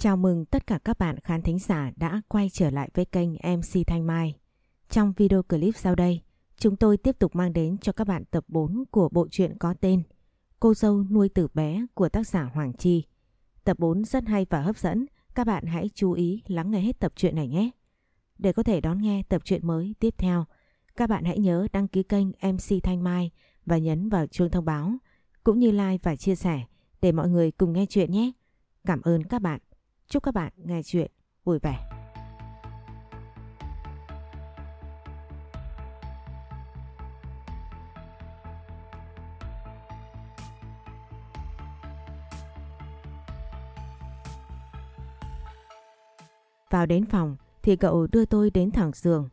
Chào mừng tất cả các bạn khán thính giả đã quay trở lại với kênh MC Thanh Mai. Trong video clip sau đây, chúng tôi tiếp tục mang đến cho các bạn tập 4 của bộ truyện có tên Cô dâu nuôi từ bé của tác giả Hoàng Chi. Tập 4 rất hay và hấp dẫn, các bạn hãy chú ý lắng nghe hết tập truyện này nhé. Để có thể đón nghe tập truyện mới tiếp theo, các bạn hãy nhớ đăng ký kênh MC Thanh Mai và nhấn vào chuông thông báo, cũng như like và chia sẻ để mọi người cùng nghe chuyện nhé. Cảm ơn các bạn. Chúc các bạn nghe chuyện vui vẻ. Vào đến phòng thì cậu đưa tôi đến thẳng giường.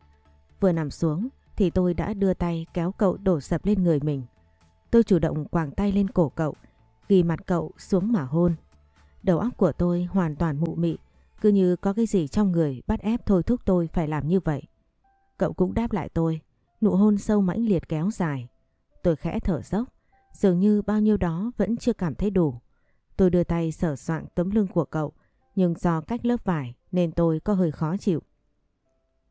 Vừa nằm xuống thì tôi đã đưa tay kéo cậu đổ sập lên người mình. Tôi chủ động quàng tay lên cổ cậu, ghi mặt cậu xuống mà hôn. Đầu óc của tôi hoàn toàn mụ mị, cứ như có cái gì trong người bắt ép thôi thúc tôi phải làm như vậy. Cậu cũng đáp lại tôi, nụ hôn sâu mãnh liệt kéo dài. Tôi khẽ thở dốc, dường như bao nhiêu đó vẫn chưa cảm thấy đủ. Tôi đưa tay sờ soạng tấm lưng của cậu, nhưng do cách lớp vải nên tôi có hơi khó chịu.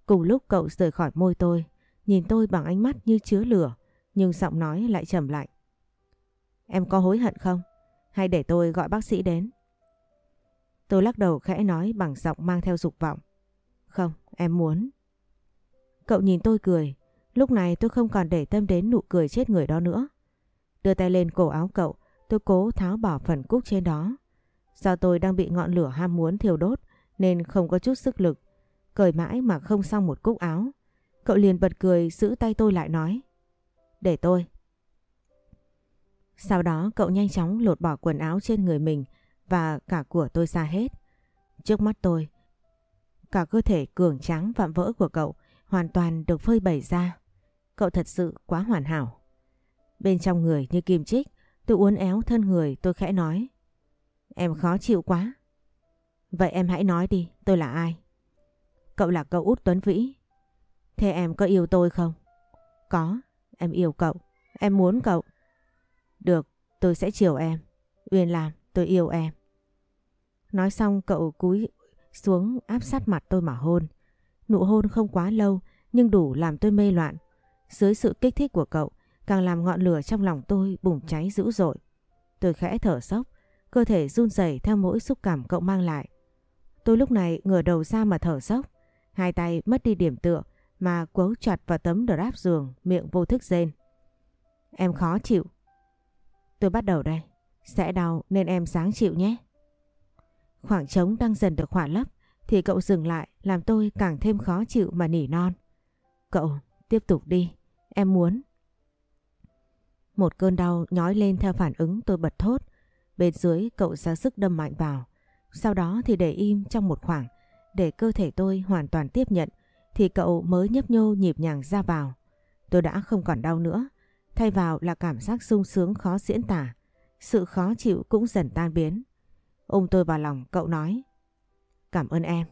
Cùng lúc cậu rời khỏi môi tôi, nhìn tôi bằng ánh mắt như chứa lửa, nhưng giọng nói lại trầm lạnh. Em có hối hận không? Hay để tôi gọi bác sĩ đến? Tôi lắc đầu khẽ nói bằng giọng mang theo dục vọng. Không, em muốn. Cậu nhìn tôi cười. Lúc này tôi không còn để tâm đến nụ cười chết người đó nữa. Đưa tay lên cổ áo cậu, tôi cố tháo bỏ phần cúc trên đó. Do tôi đang bị ngọn lửa ham muốn thiêu đốt nên không có chút sức lực. Cởi mãi mà không xong một cúc áo. Cậu liền bật cười giữ tay tôi lại nói. Để tôi. Sau đó cậu nhanh chóng lột bỏ quần áo trên người mình và cả của tôi ra hết. Trước mắt tôi, cả cơ thể cường tráng vạm vỡ của cậu hoàn toàn được phơi bày ra. Cậu thật sự quá hoàn hảo. Bên trong người như kim chích, tôi uốn éo thân người tôi khẽ nói. Em khó chịu quá. Vậy em hãy nói đi, tôi là ai? Cậu là cậu út Tuấn Vĩ. Thế em có yêu tôi không? Có, em yêu cậu. Em muốn cậu. Được, tôi sẽ chiều em. Uyên làm, tôi yêu em. Nói xong cậu cúi xuống áp sát mặt tôi mà hôn. Nụ hôn không quá lâu nhưng đủ làm tôi mê loạn. Dưới sự kích thích của cậu càng làm ngọn lửa trong lòng tôi bùng cháy dữ dội. Tôi khẽ thở sốc, cơ thể run rẩy theo mỗi xúc cảm cậu mang lại. Tôi lúc này ngửa đầu ra mà thở sốc, hai tay mất đi điểm tựa mà quấu chặt vào tấm đáp giường, miệng vô thức rên. Em khó chịu. Tôi bắt đầu đây. Sẽ đau nên em sáng chịu nhé. Khoảng trống đang dần được khỏa lấp thì cậu dừng lại làm tôi càng thêm khó chịu mà nỉ non. Cậu, tiếp tục đi, em muốn. Một cơn đau nhói lên theo phản ứng tôi bật thốt. Bên dưới cậu ra sức đâm mạnh vào. Sau đó thì để im trong một khoảng để cơ thể tôi hoàn toàn tiếp nhận thì cậu mới nhấp nhô nhịp nhàng ra vào. Tôi đã không còn đau nữa. Thay vào là cảm giác sung sướng khó diễn tả. Sự khó chịu cũng dần tan biến. Ôm tôi vào lòng cậu nói. Cảm ơn em.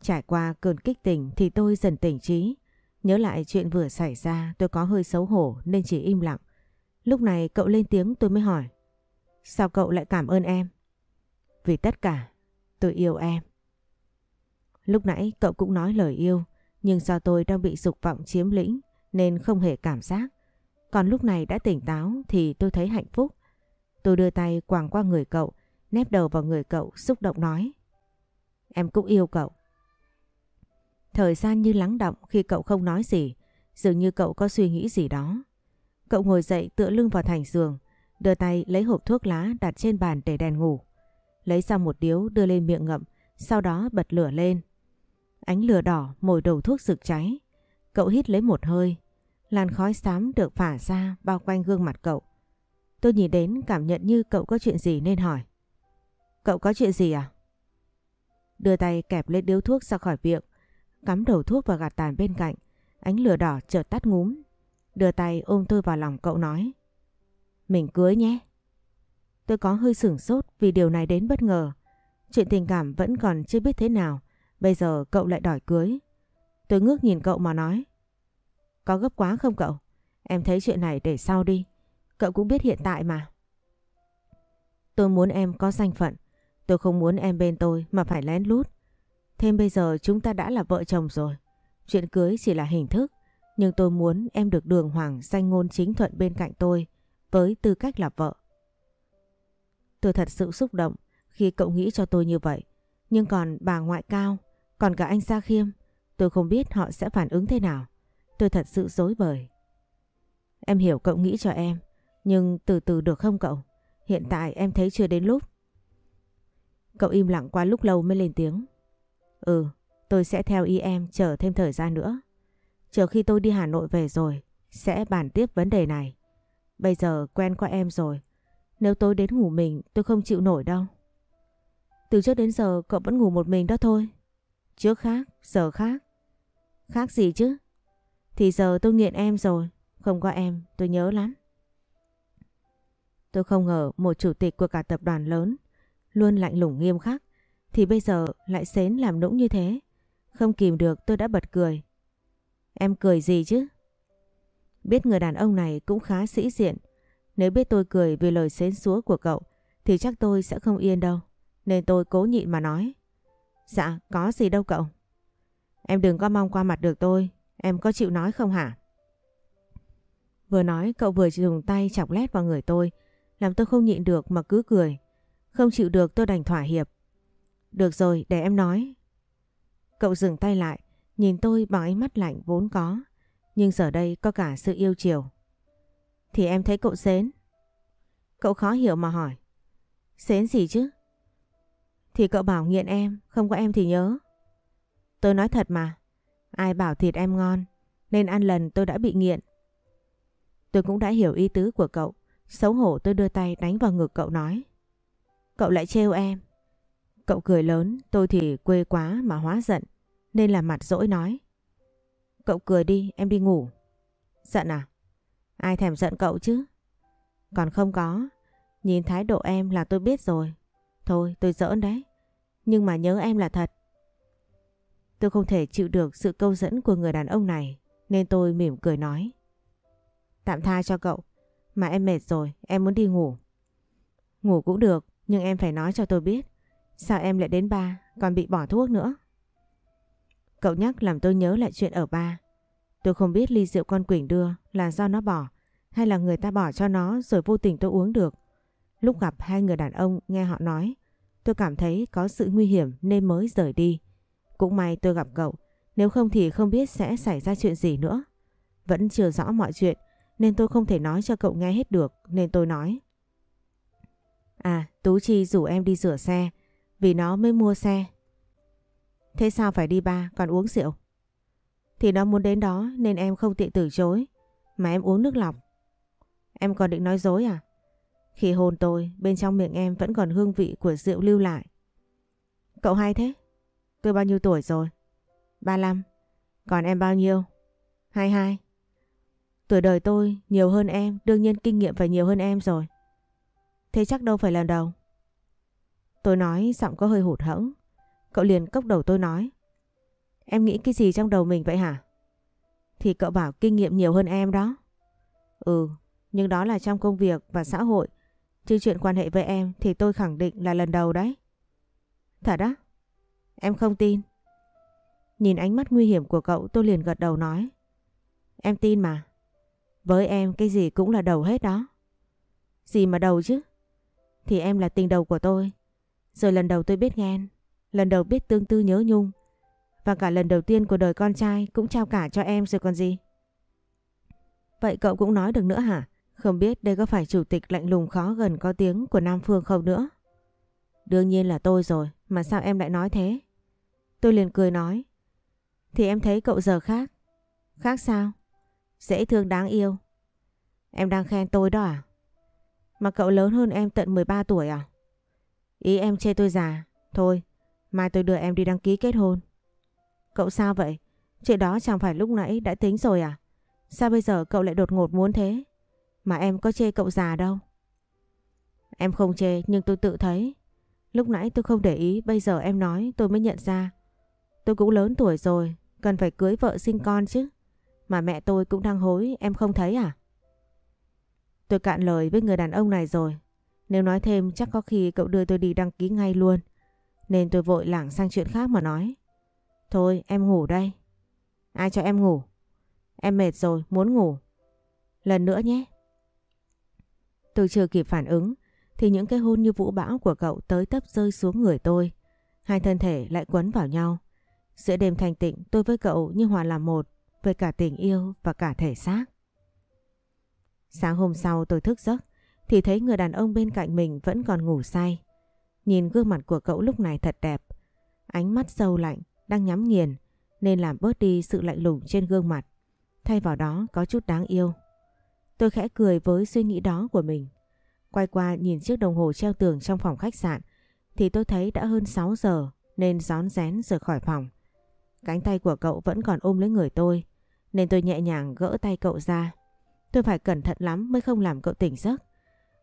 Trải qua cơn kích tình thì tôi dần tỉnh trí. Nhớ lại chuyện vừa xảy ra tôi có hơi xấu hổ nên chỉ im lặng. Lúc này cậu lên tiếng tôi mới hỏi. Sao cậu lại cảm ơn em? Vì tất cả, tôi yêu em. Lúc nãy cậu cũng nói lời yêu, nhưng do tôi đang bị dục vọng chiếm lĩnh nên không hề cảm giác. Còn lúc này đã tỉnh táo thì tôi thấy hạnh phúc. Tôi đưa tay quàng qua người cậu, nép đầu vào người cậu xúc động nói. Em cũng yêu cậu. Thời gian như lắng động khi cậu không nói gì, dường như cậu có suy nghĩ gì đó. Cậu ngồi dậy tựa lưng vào thành giường, đưa tay lấy hộp thuốc lá đặt trên bàn để đèn ngủ. Lấy ra một điếu đưa lên miệng ngậm, sau đó bật lửa lên. Ánh lửa đỏ mồi đầu thuốc rực cháy. Cậu hít lấy một hơi, làn khói xám được phả ra bao quanh gương mặt cậu. Tôi nhìn đến cảm nhận như cậu có chuyện gì nên hỏi. Cậu có chuyện gì à? Đưa tay kẹp lên điếu thuốc ra khỏi miệng, cắm đầu thuốc vào gạt tàn bên cạnh. Ánh lửa đỏ chợt tắt ngúm. Đưa tay ôm tôi vào lòng cậu nói. Mình cưới nhé. Tôi có hơi sửng sốt vì điều này đến bất ngờ. Chuyện tình cảm vẫn còn chưa biết thế nào. Bây giờ cậu lại đòi cưới. Tôi ngước nhìn cậu mà nói. Có gấp quá không cậu? Em thấy chuyện này để sau đi. Cậu cũng biết hiện tại mà. Tôi muốn em có danh phận. Tôi không muốn em bên tôi mà phải lén lút. Thêm bây giờ chúng ta đã là vợ chồng rồi. Chuyện cưới chỉ là hình thức. Nhưng tôi muốn em được đường hoàng danh ngôn chính thuận bên cạnh tôi với tư cách là vợ. Tôi thật sự xúc động khi cậu nghĩ cho tôi như vậy. Nhưng còn bà ngoại cao, còn cả anh Gia Khiêm, tôi không biết họ sẽ phản ứng thế nào. Tôi thật sự dối bời. Em hiểu cậu nghĩ cho em, nhưng từ từ được không cậu? Hiện tại em thấy chưa đến lúc. Cậu im lặng qua lúc lâu mới lên tiếng. Ừ, tôi sẽ theo ý em chờ thêm thời gian nữa. Chờ khi tôi đi Hà Nội về rồi, sẽ bàn tiếp vấn đề này. Bây giờ quen qua em rồi, nếu tôi đến ngủ mình tôi không chịu nổi đâu. Từ trước đến giờ cậu vẫn ngủ một mình đó thôi. Trước khác, giờ khác. Khác gì chứ? Thì giờ tôi nghiện em rồi, không có em tôi nhớ lắm. Tôi không ngờ một chủ tịch của cả tập đoàn lớn luôn lạnh lùng nghiêm khắc thì bây giờ lại xến làm nũng như thế. Không kìm được tôi đã bật cười. Em cười gì chứ? Biết người đàn ông này cũng khá sĩ diện. Nếu biết tôi cười vì lời xến xúa của cậu thì chắc tôi sẽ không yên đâu. Nên tôi cố nhịn mà nói. Dạ, có gì đâu cậu. Em đừng có mong qua mặt được tôi. Em có chịu nói không hả? Vừa nói cậu vừa dùng tay chọc lét vào người tôi. Làm tôi không nhịn được mà cứ cười. Không chịu được tôi đành thỏa hiệp. Được rồi, để em nói. Cậu dừng tay lại, nhìn tôi bằng ánh mắt lạnh vốn có. Nhưng giờ đây có cả sự yêu chiều. Thì em thấy cậu xến. Cậu khó hiểu mà hỏi. Xến gì chứ? Thì cậu bảo nghiện em, không có em thì nhớ. Tôi nói thật mà. Ai bảo thịt em ngon, nên ăn lần tôi đã bị nghiện. Tôi cũng đã hiểu ý tứ của cậu. Xấu hổ tôi đưa tay đánh vào ngực cậu nói. Cậu lại trêu em. Cậu cười lớn, tôi thì quê quá mà hóa giận, nên là mặt dỗi nói. Cậu cười đi, em đi ngủ. Giận à? Ai thèm giận cậu chứ? Còn không có, nhìn thái độ em là tôi biết rồi. Thôi, tôi giỡn đấy. Nhưng mà nhớ em là thật. Tôi không thể chịu được sự câu dẫn của người đàn ông này, nên tôi mỉm cười nói. Tạm tha cho cậu, mà em mệt rồi, em muốn đi ngủ. Ngủ cũng được, nhưng em phải nói cho tôi biết. Sao em lại đến ba, còn bị bỏ thuốc nữa? Cậu nhắc làm tôi nhớ lại chuyện ở ba. Tôi không biết ly rượu con Quỳnh đưa là do nó bỏ hay là người ta bỏ cho nó rồi vô tình tôi uống được. Lúc gặp hai người đàn ông nghe họ nói, tôi cảm thấy có sự nguy hiểm nên mới rời đi. Cũng may tôi gặp cậu, nếu không thì không biết sẽ xảy ra chuyện gì nữa. Vẫn chưa rõ mọi chuyện nên tôi không thể nói cho cậu nghe hết được nên tôi nói. À, Tú Chi rủ em đi rửa xe vì nó mới mua xe. Thế sao phải đi ba còn uống rượu? Thì nó muốn đến đó nên em không tiện từ chối mà em uống nước lọc. Em còn định nói dối à? Khi hôn tôi, bên trong miệng em vẫn còn hương vị của rượu lưu lại. Cậu hay thế? Tôi bao nhiêu tuổi rồi? 35. Còn em bao nhiêu? 22. Tuổi đời tôi nhiều hơn em, đương nhiên kinh nghiệm phải nhiều hơn em rồi. Thế chắc đâu phải lần đầu. Tôi nói giọng có hơi hụt hẫng. Cậu liền cốc đầu tôi nói. Em nghĩ cái gì trong đầu mình vậy hả? Thì cậu bảo kinh nghiệm nhiều hơn em đó. Ừ, nhưng đó là trong công việc và xã hội. Chứ chuyện quan hệ với em thì tôi khẳng định là lần đầu đấy. Thật á? Em không tin. Nhìn ánh mắt nguy hiểm của cậu tôi liền gật đầu nói. Em tin mà. Với em cái gì cũng là đầu hết đó. Gì mà đầu chứ? Thì em là tình đầu của tôi. Rồi lần đầu tôi biết ghen. Lần đầu biết tương tư nhớ nhung. Và cả lần đầu tiên của đời con trai cũng trao cả cho em rồi còn gì. Vậy cậu cũng nói được nữa hả? Không biết đây có phải chủ tịch lạnh lùng khó gần có tiếng của Nam Phương không nữa? Đương nhiên là tôi rồi, mà sao em lại nói thế? Tôi liền cười nói. Thì em thấy cậu giờ khác. Khác sao? Dễ thương đáng yêu. Em đang khen tôi đó à? Mà cậu lớn hơn em tận 13 tuổi à? Ý em chê tôi già. Thôi, mai tôi đưa em đi đăng ký kết hôn. Cậu sao vậy? Chuyện đó chẳng phải lúc nãy đã tính rồi à? Sao bây giờ cậu lại đột ngột muốn thế? Mà em có chê cậu già đâu. Em không chê nhưng tôi tự thấy. Lúc nãy tôi không để ý, bây giờ em nói tôi mới nhận ra. Tôi cũng lớn tuổi rồi, cần phải cưới vợ sinh con chứ. Mà mẹ tôi cũng đang hối, em không thấy à? Tôi cạn lời với người đàn ông này rồi. Nếu nói thêm chắc có khi cậu đưa tôi đi đăng ký ngay luôn. Nên tôi vội lảng sang chuyện khác mà nói. Thôi em ngủ đây. Ai cho em ngủ? Em mệt rồi, muốn ngủ. Lần nữa nhé. Tôi chưa kịp phản ứng thì những cái hôn như vũ bão của cậu tới tấp rơi xuống người tôi. Hai thân thể lại quấn vào nhau. Giữa đêm thanh tịnh tôi với cậu như hòa làm một về cả tình yêu và cả thể xác. Sáng hôm sau tôi thức giấc, thì thấy người đàn ông bên cạnh mình vẫn còn ngủ say. Nhìn gương mặt của cậu lúc này thật đẹp. Ánh mắt sâu lạnh, đang nhắm nghiền, nên làm bớt đi sự lạnh lùng trên gương mặt. Thay vào đó có chút đáng yêu. Tôi khẽ cười với suy nghĩ đó của mình. Quay qua nhìn chiếc đồng hồ treo tường trong phòng khách sạn, thì tôi thấy đã hơn 6 giờ, nên gión rén rời khỏi phòng. Cánh tay của cậu vẫn còn ôm lấy người tôi nên tôi nhẹ nhàng gỡ tay cậu ra. Tôi phải cẩn thận lắm mới không làm cậu tỉnh giấc.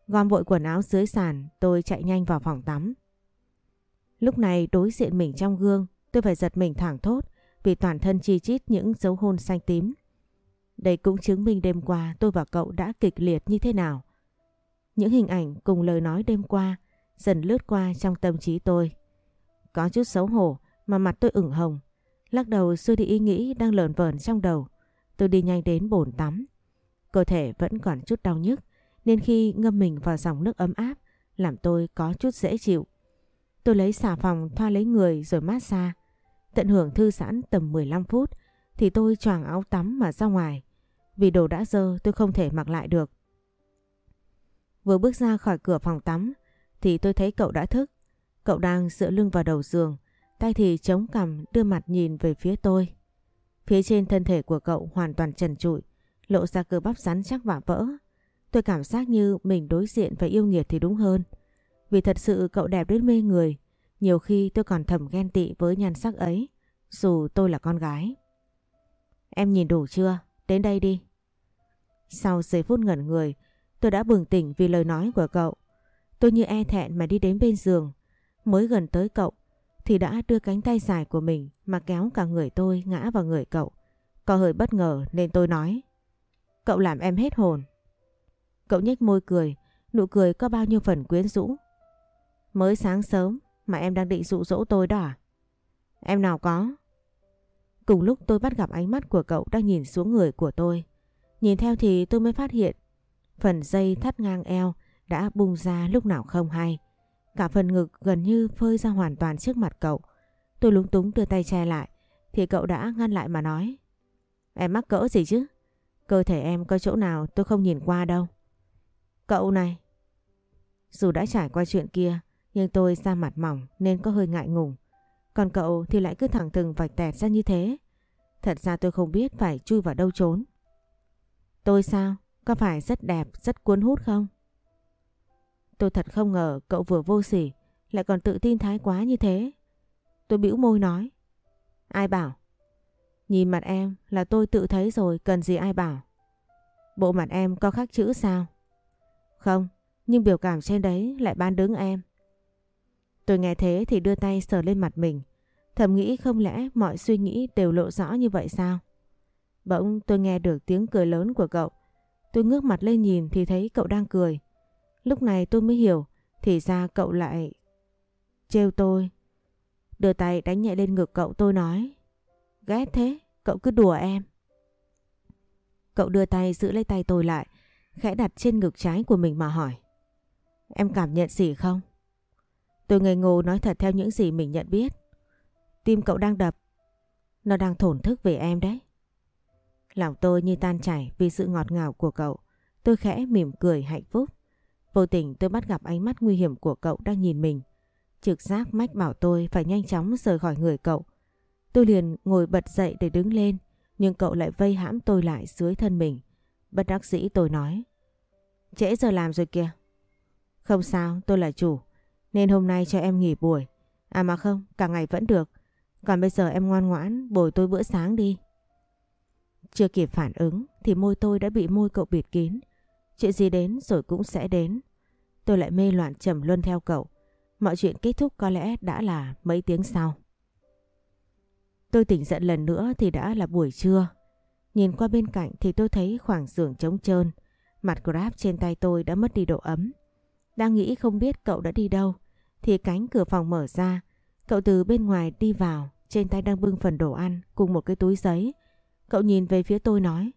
Gom vội quần áo dưới sàn, tôi chạy nhanh vào phòng tắm. Lúc này đối diện mình trong gương, tôi phải giật mình thẳng thốt vì toàn thân chi chít những dấu hôn xanh tím. Đây cũng chứng minh đêm qua tôi và cậu đã kịch liệt như thế nào. Những hình ảnh cùng lời nói đêm qua dần lướt qua trong tâm trí tôi. Có chút xấu hổ mà mặt tôi ửng hồng. Lắc đầu xua đi ý nghĩ đang lờn vờn trong đầu. Tôi đi nhanh đến bồn tắm. Cơ thể vẫn còn chút đau nhức nên khi ngâm mình vào dòng nước ấm áp làm tôi có chút dễ chịu. Tôi lấy xà phòng thoa lấy người rồi mát xa, Tận hưởng thư giãn tầm 15 phút thì tôi choàng áo tắm mà ra ngoài. Vì đồ đã dơ tôi không thể mặc lại được. Vừa bước ra khỏi cửa phòng tắm thì tôi thấy cậu đã thức. Cậu đang dựa lưng vào đầu giường, tay thì chống cằm đưa mặt nhìn về phía tôi. Phía trên thân thể của cậu hoàn toàn trần trụi, lộ ra cơ bắp rắn chắc và vỡ. Tôi cảm giác như mình đối diện và yêu nghiệt thì đúng hơn. Vì thật sự cậu đẹp đến mê người, nhiều khi tôi còn thầm ghen tị với nhan sắc ấy, dù tôi là con gái. Em nhìn đủ chưa? Đến đây đi. Sau giây phút ngẩn người, tôi đã bừng tỉnh vì lời nói của cậu. Tôi như e thẹn mà đi đến bên giường. Mới gần tới cậu thì đã đưa cánh tay dài của mình mà kéo cả người tôi ngã vào người cậu. Có hơi bất ngờ nên tôi nói. Cậu làm em hết hồn. Cậu nhếch môi cười, nụ cười có bao nhiêu phần quyến rũ. Mới sáng sớm mà em đang định dụ dỗ tôi đó à? Em nào có. Cùng lúc tôi bắt gặp ánh mắt của cậu đang nhìn xuống người của tôi. Nhìn theo thì tôi mới phát hiện phần dây thắt ngang eo đã bung ra lúc nào không hay. Cả phần ngực gần như phơi ra hoàn toàn trước mặt cậu. Tôi lúng túng đưa tay che lại thì cậu đã ngăn lại mà nói. Em mắc cỡ gì chứ? Cơ thể em có chỗ nào tôi không nhìn qua đâu. Cậu này. Dù đã trải qua chuyện kia nhưng tôi da mặt mỏng nên có hơi ngại ngùng. Còn cậu thì lại cứ thẳng thừng vạch tẹt ra như thế. Thật ra tôi không biết phải chui vào đâu trốn. Tôi sao? Có phải rất đẹp, rất cuốn hút không? Tôi thật không ngờ cậu vừa vô sỉ lại còn tự tin thái quá như thế. Tôi bĩu môi nói. Ai bảo? Nhìn mặt em là tôi tự thấy rồi cần gì ai bảo. Bộ mặt em có khắc chữ sao? Không, nhưng biểu cảm trên đấy lại ban đứng em. Tôi nghe thế thì đưa tay sờ lên mặt mình. Thầm nghĩ không lẽ mọi suy nghĩ đều lộ rõ như vậy sao? Bỗng tôi nghe được tiếng cười lớn của cậu. Tôi ngước mặt lên nhìn thì thấy cậu đang cười. Lúc này tôi mới hiểu thì ra cậu lại trêu tôi. Đưa tay đánh nhẹ lên ngực cậu tôi nói. Ghét thế, cậu cứ đùa em. Cậu đưa tay giữ lấy tay tôi lại, khẽ đặt trên ngực trái của mình mà hỏi. Em cảm nhận gì không? Tôi ngây ngô nói thật theo những gì mình nhận biết. Tim cậu đang đập. Nó đang thổn thức về em đấy. Lòng tôi như tan chảy vì sự ngọt ngào của cậu. Tôi khẽ mỉm cười hạnh phúc. Vô tình tôi bắt gặp ánh mắt nguy hiểm của cậu đang nhìn mình. Trực giác mách bảo tôi phải nhanh chóng rời khỏi người cậu. Tôi liền ngồi bật dậy để đứng lên, nhưng cậu lại vây hãm tôi lại dưới thân mình. Bất đắc dĩ tôi nói. Trễ giờ làm rồi kìa. Không sao, tôi là chủ, nên hôm nay cho em nghỉ buổi. À mà không, cả ngày vẫn được. Còn bây giờ em ngoan ngoãn bồi tôi bữa sáng đi. Chưa kịp phản ứng thì môi tôi đã bị môi cậu bịt kín. Chuyện gì đến rồi cũng sẽ đến. Tôi lại mê loạn trầm luân theo cậu. Mọi chuyện kết thúc có lẽ đã là mấy tiếng sau. Tôi tỉnh giận lần nữa thì đã là buổi trưa. Nhìn qua bên cạnh thì tôi thấy khoảng giường trống trơn. Mặt Grab trên tay tôi đã mất đi độ ấm. Đang nghĩ không biết cậu đã đi đâu thì cánh cửa phòng mở ra. Cậu từ bên ngoài đi vào, trên tay đang bưng phần đồ ăn cùng một cái túi giấy. Cậu nhìn về phía tôi nói.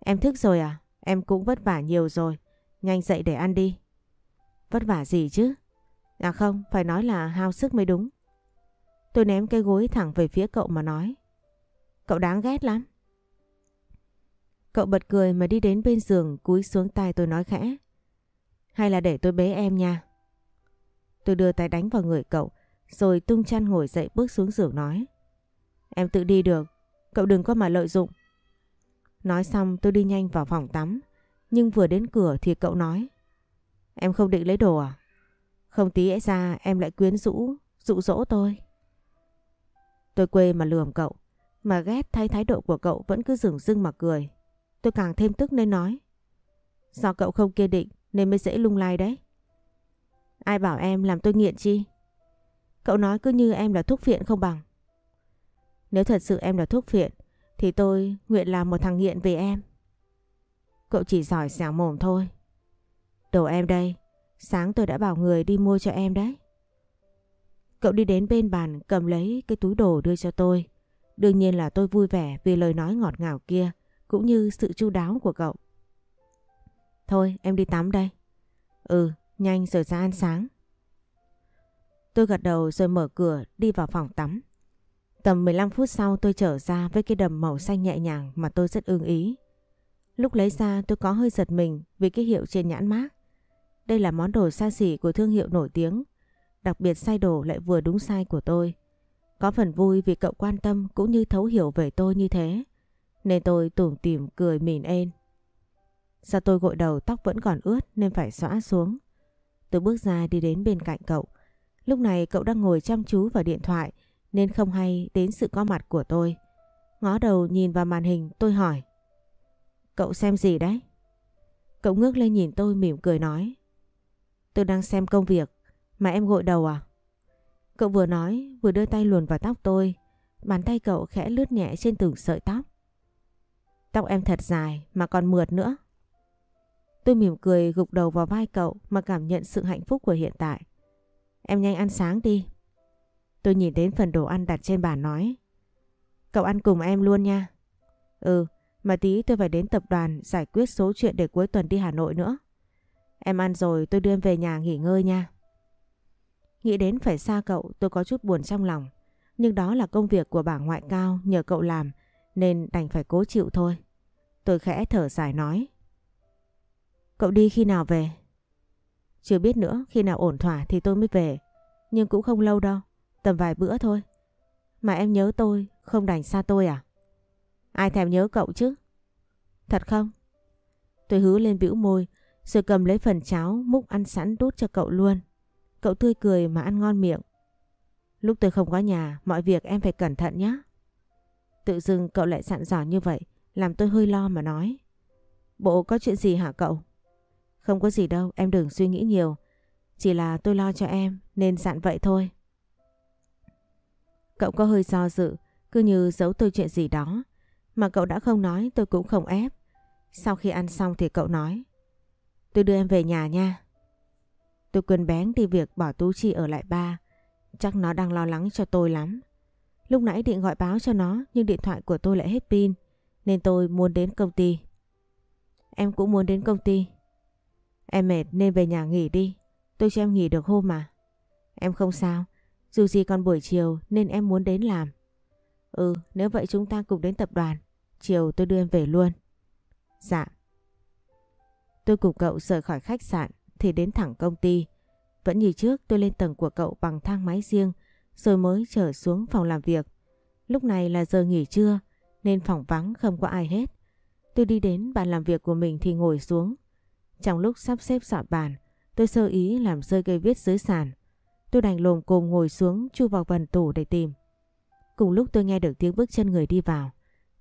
Em thức rồi à? Em cũng vất vả nhiều rồi. Nhanh dậy để ăn đi. Vất vả gì chứ? À không, phải nói là hao sức mới đúng. Tôi ném cái gối thẳng về phía cậu mà nói. Cậu đáng ghét lắm. Cậu bật cười mà đi đến bên giường cúi xuống tay tôi nói khẽ. Hay là để tôi bế em nha. Tôi đưa tay đánh vào người cậu rồi tung chăn ngồi dậy bước xuống giường nói. Em tự đi được, cậu đừng có mà lợi dụng. Nói xong tôi đi nhanh vào phòng tắm nhưng vừa đến cửa thì cậu nói. Em không định lấy đồ à? Không tí ấy ra em lại quyến rũ, dụ dỗ tôi. Tôi quê mà lườm cậu, mà ghét thay thái độ của cậu vẫn cứ dừng dưng mà cười. Tôi càng thêm tức nên nói. Do cậu không kiên định nên mới dễ lung lay đấy. Ai bảo em làm tôi nghiện chi? Cậu nói cứ như em là thuốc phiện không bằng. Nếu thật sự em là thuốc phiện thì tôi nguyện làm một thằng nghiện về em. Cậu chỉ giỏi xẻo mồm thôi. Đồ em đây, sáng tôi đã bảo người đi mua cho em đấy. Cậu đi đến bên bàn cầm lấy cái túi đồ đưa cho tôi. Đương nhiên là tôi vui vẻ vì lời nói ngọt ngào kia cũng như sự chu đáo của cậu. Thôi em đi tắm đây. Ừ, nhanh rồi ra ăn sáng. Tôi gật đầu rồi mở cửa đi vào phòng tắm. Tầm 15 phút sau tôi trở ra với cái đầm màu xanh nhẹ nhàng mà tôi rất ưng ý. Lúc lấy ra tôi có hơi giật mình vì cái hiệu trên nhãn mát. Đây là món đồ xa xỉ của thương hiệu nổi tiếng. Đặc biệt sai đồ lại vừa đúng sai của tôi. Có phần vui vì cậu quan tâm cũng như thấu hiểu về tôi như thế. Nên tôi tủm tỉm cười mỉn ên. Sao tôi gội đầu tóc vẫn còn ướt nên phải xõa xuống. Tôi bước ra đi đến bên cạnh cậu. Lúc này cậu đang ngồi chăm chú vào điện thoại nên không hay đến sự có mặt của tôi. Ngó đầu nhìn vào màn hình, tôi hỏi. Cậu xem gì đấy? Cậu ngước lên nhìn tôi mỉm cười nói. Tôi đang xem công việc, mà em gội đầu à? Cậu vừa nói, vừa đưa tay luồn vào tóc tôi. Bàn tay cậu khẽ lướt nhẹ trên từng sợi tóc. Tóc em thật dài, mà còn mượt nữa. Tôi mỉm cười gục đầu vào vai cậu mà cảm nhận sự hạnh phúc của hiện tại. Em nhanh ăn sáng đi. Tôi nhìn đến phần đồ ăn đặt trên bàn nói. Cậu ăn cùng em luôn nha. Ừ, mà tí tôi phải đến tập đoàn giải quyết số chuyện để cuối tuần đi Hà Nội nữa. Em ăn rồi tôi đưa em về nhà nghỉ ngơi nha. Nghĩ đến phải xa cậu tôi có chút buồn trong lòng. Nhưng đó là công việc của bảng ngoại cao nhờ cậu làm nên đành phải cố chịu thôi. Tôi khẽ thở dài nói. Cậu đi khi nào về? Chưa biết nữa, khi nào ổn thỏa thì tôi mới về. Nhưng cũng không lâu đâu, tầm vài bữa thôi. Mà em nhớ tôi, không đành xa tôi à? Ai thèm nhớ cậu chứ? Thật không? Tôi hứa lên bĩu môi, rồi cầm lấy phần cháo múc ăn sẵn đút cho cậu luôn. Cậu tươi cười mà ăn ngon miệng. Lúc tôi không có nhà, mọi việc em phải cẩn thận nhé. Tự dưng cậu lại dặn dò như vậy, làm tôi hơi lo mà nói. Bộ có chuyện gì hả cậu? Không có gì đâu, em đừng suy nghĩ nhiều. Chỉ là tôi lo cho em nên dặn vậy thôi. Cậu có hơi do dự, cứ như giấu tôi chuyện gì đó. Mà cậu đã không nói tôi cũng không ép. Sau khi ăn xong thì cậu nói. Tôi đưa em về nhà nha. Tôi quên bén đi việc bỏ Tú Chi ở lại ba. Chắc nó đang lo lắng cho tôi lắm. Lúc nãy định gọi báo cho nó nhưng điện thoại của tôi lại hết pin. Nên tôi muốn đến công ty. Em cũng muốn đến công ty. Em mệt nên về nhà nghỉ đi. Tôi cho em nghỉ được hôm mà. Em không sao. Dù gì còn buổi chiều nên em muốn đến làm. Ừ, nếu vậy chúng ta cùng đến tập đoàn. Chiều tôi đưa em về luôn. Dạ. Tôi cùng cậu rời khỏi khách sạn thì đến thẳng công ty. Vẫn như trước tôi lên tầng của cậu bằng thang máy riêng rồi mới trở xuống phòng làm việc. Lúc này là giờ nghỉ trưa nên phòng vắng không có ai hết. Tôi đi đến bàn làm việc của mình thì ngồi xuống. Trong lúc sắp xếp dọn bàn, tôi sơ ý làm rơi cây viết dưới sàn. Tôi đành lồm cồm ngồi xuống chu vào vần tủ để tìm. Cùng lúc tôi nghe được tiếng bước chân người đi vào.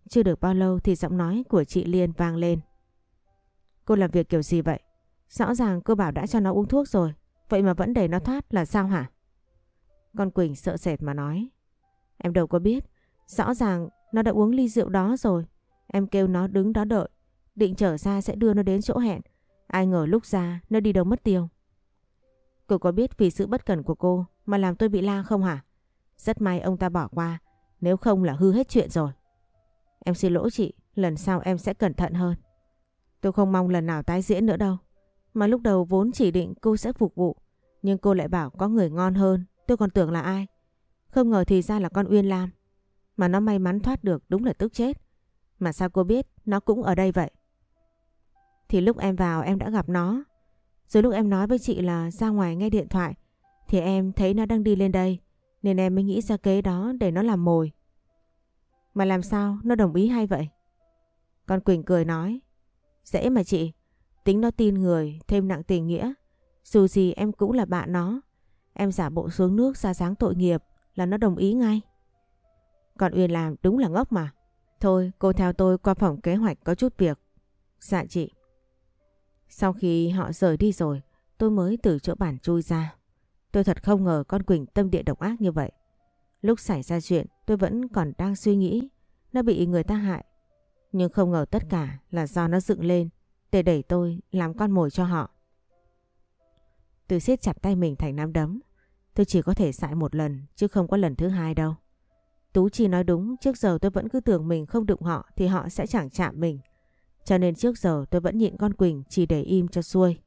Chưa được bao lâu thì giọng nói của chị Liên vang lên. Cô làm việc kiểu gì vậy? Rõ ràng cô bảo đã cho nó uống thuốc rồi. Vậy mà vẫn để nó thoát là sao hả? Con Quỳnh sợ sệt mà nói. Em đâu có biết. Rõ ràng nó đã uống ly rượu đó rồi. Em kêu nó đứng đó đợi. Định trở ra sẽ đưa nó đến chỗ hẹn. Ai ngờ lúc ra, nó đi đâu mất tiêu. Cô có biết vì sự bất cẩn của cô mà làm tôi bị la không hả? Rất may ông ta bỏ qua, nếu không là hư hết chuyện rồi. Em xin lỗi chị, lần sau em sẽ cẩn thận hơn. Tôi không mong lần nào tái diễn nữa đâu. Mà lúc đầu vốn chỉ định cô sẽ phục vụ, nhưng cô lại bảo có người ngon hơn, tôi còn tưởng là ai. Không ngờ thì ra là con Uyên Lam. Mà nó may mắn thoát được đúng là tức chết. Mà sao cô biết nó cũng ở đây vậy? Thì lúc em vào em đã gặp nó. Rồi lúc em nói với chị là ra ngoài nghe điện thoại, thì em thấy nó đang đi lên đây, nên em mới nghĩ ra kế đó để nó làm mồi. Mà làm sao nó đồng ý hay vậy? Con Quỳnh cười nói, Dễ mà chị, Tính nó tin người thêm nặng tình nghĩa, Dù gì em cũng là bạn nó. Em giả bộ xuống nước ra sáng tội nghiệp Là nó đồng ý ngay. Còn Uyên làm đúng là ngốc mà. Thôi, cô theo tôi qua phòng kế hoạch có chút việc. Dạ chị. Sau khi họ rời đi rồi, Tôi mới từ chỗ bản chui ra. Tôi thật không ngờ con Quỳnh tâm địa độc ác như vậy. Lúc xảy ra chuyện, tôi vẫn còn đang suy nghĩ, Nó bị người ta hại. Nhưng không ngờ tất cả là do nó dựng lên, Để đẩy tôi làm con mồi cho họ. Tôi siết chặt tay mình thành nắm đấm, Tôi chỉ có thể xại một lần, Chứ không có lần thứ hai đâu. Tú Chi nói đúng, Trước giờ tôi vẫn cứ tưởng mình không đụng họ Thì họ sẽ chẳng chạm mình. Cho nên trước giờ tôi vẫn nhịn con Quỳnh Chỉ để im cho xuôi.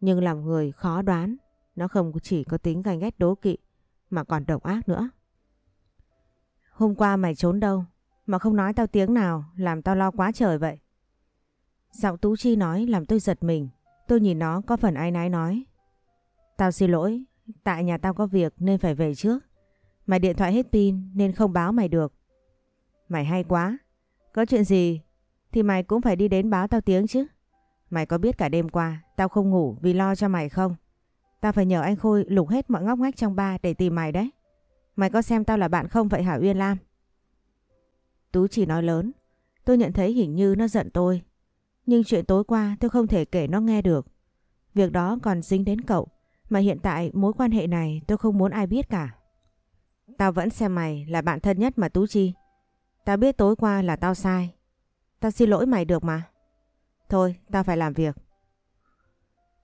Nhưng làm người khó đoán, Nó không chỉ có tính ganh ghét đố kỵ Mà còn độc ác nữa. Hôm qua mày trốn đâu? Mà không nói tao tiếng nào, Làm tao lo quá trời vậy. Giọng Tú Chi nói làm tôi giật mình. Tôi nhìn nó có phần ai nái nói. Tao xin lỗi, Tại nhà tao có việc nên phải về trước. Mày điện thoại hết pin nên không báo mày được. Mày hay quá. Có chuyện gì thì mày cũng phải đi đến báo tao tiếng chứ Mày có biết cả đêm qua Tao không ngủ vì lo cho mày không Tao phải nhờ anh Khôi lục hết mọi ngóc ngách trong ba để tìm mày đấy Mày có xem tao là bạn không vậy hả Uyên Lam? Tú chỉ nói lớn. Tôi nhận thấy hình như nó giận tôi. Nhưng chuyện tối qua tôi không thể kể nó nghe được. Việc đó còn dính đến cậu. Mà hiện tại mối quan hệ này tôi không muốn ai biết cả. Tao vẫn xem mày là bạn thân nhất mà Tú Chi. Tao biết tối qua là tao sai. Tao xin lỗi mày được mà. Thôi, tao phải làm việc.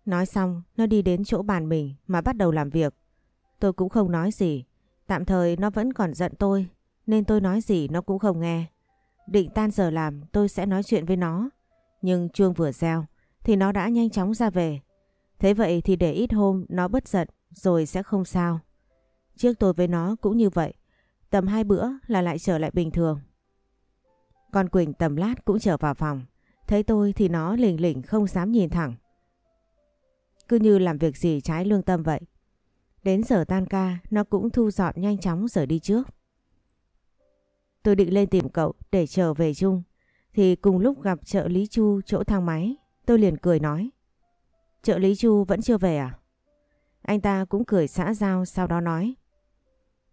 Nói xong, nó đi đến chỗ bàn mình mà bắt đầu làm việc. Tôi cũng không nói gì. Tạm thời nó vẫn còn giận tôi nên tôi nói gì nó cũng không nghe. Định tan giờ làm tôi sẽ nói chuyện với nó. Nhưng chuông vừa reo thì nó đã nhanh chóng ra về. Thế vậy thì để ít hôm nó bất giận rồi sẽ không sao. Trước tôi với nó cũng như vậy. Tầm hai bữa là lại trở lại bình thường. Con Quỳnh tầm lát cũng trở vào phòng. Thấy tôi thì nó lỉnh lỉnh không dám nhìn thẳng. Cứ như làm việc gì trái lương tâm vậy. Đến giờ tan ca, nó cũng thu dọn nhanh chóng rời đi trước. Tôi định lên tìm cậu để trở về chung. Thì cùng lúc gặp trợ lý Chu chỗ thang máy. Tôi liền cười nói. Trợ lý Chu vẫn chưa về à? Anh ta cũng cười xã giao sau đó nói.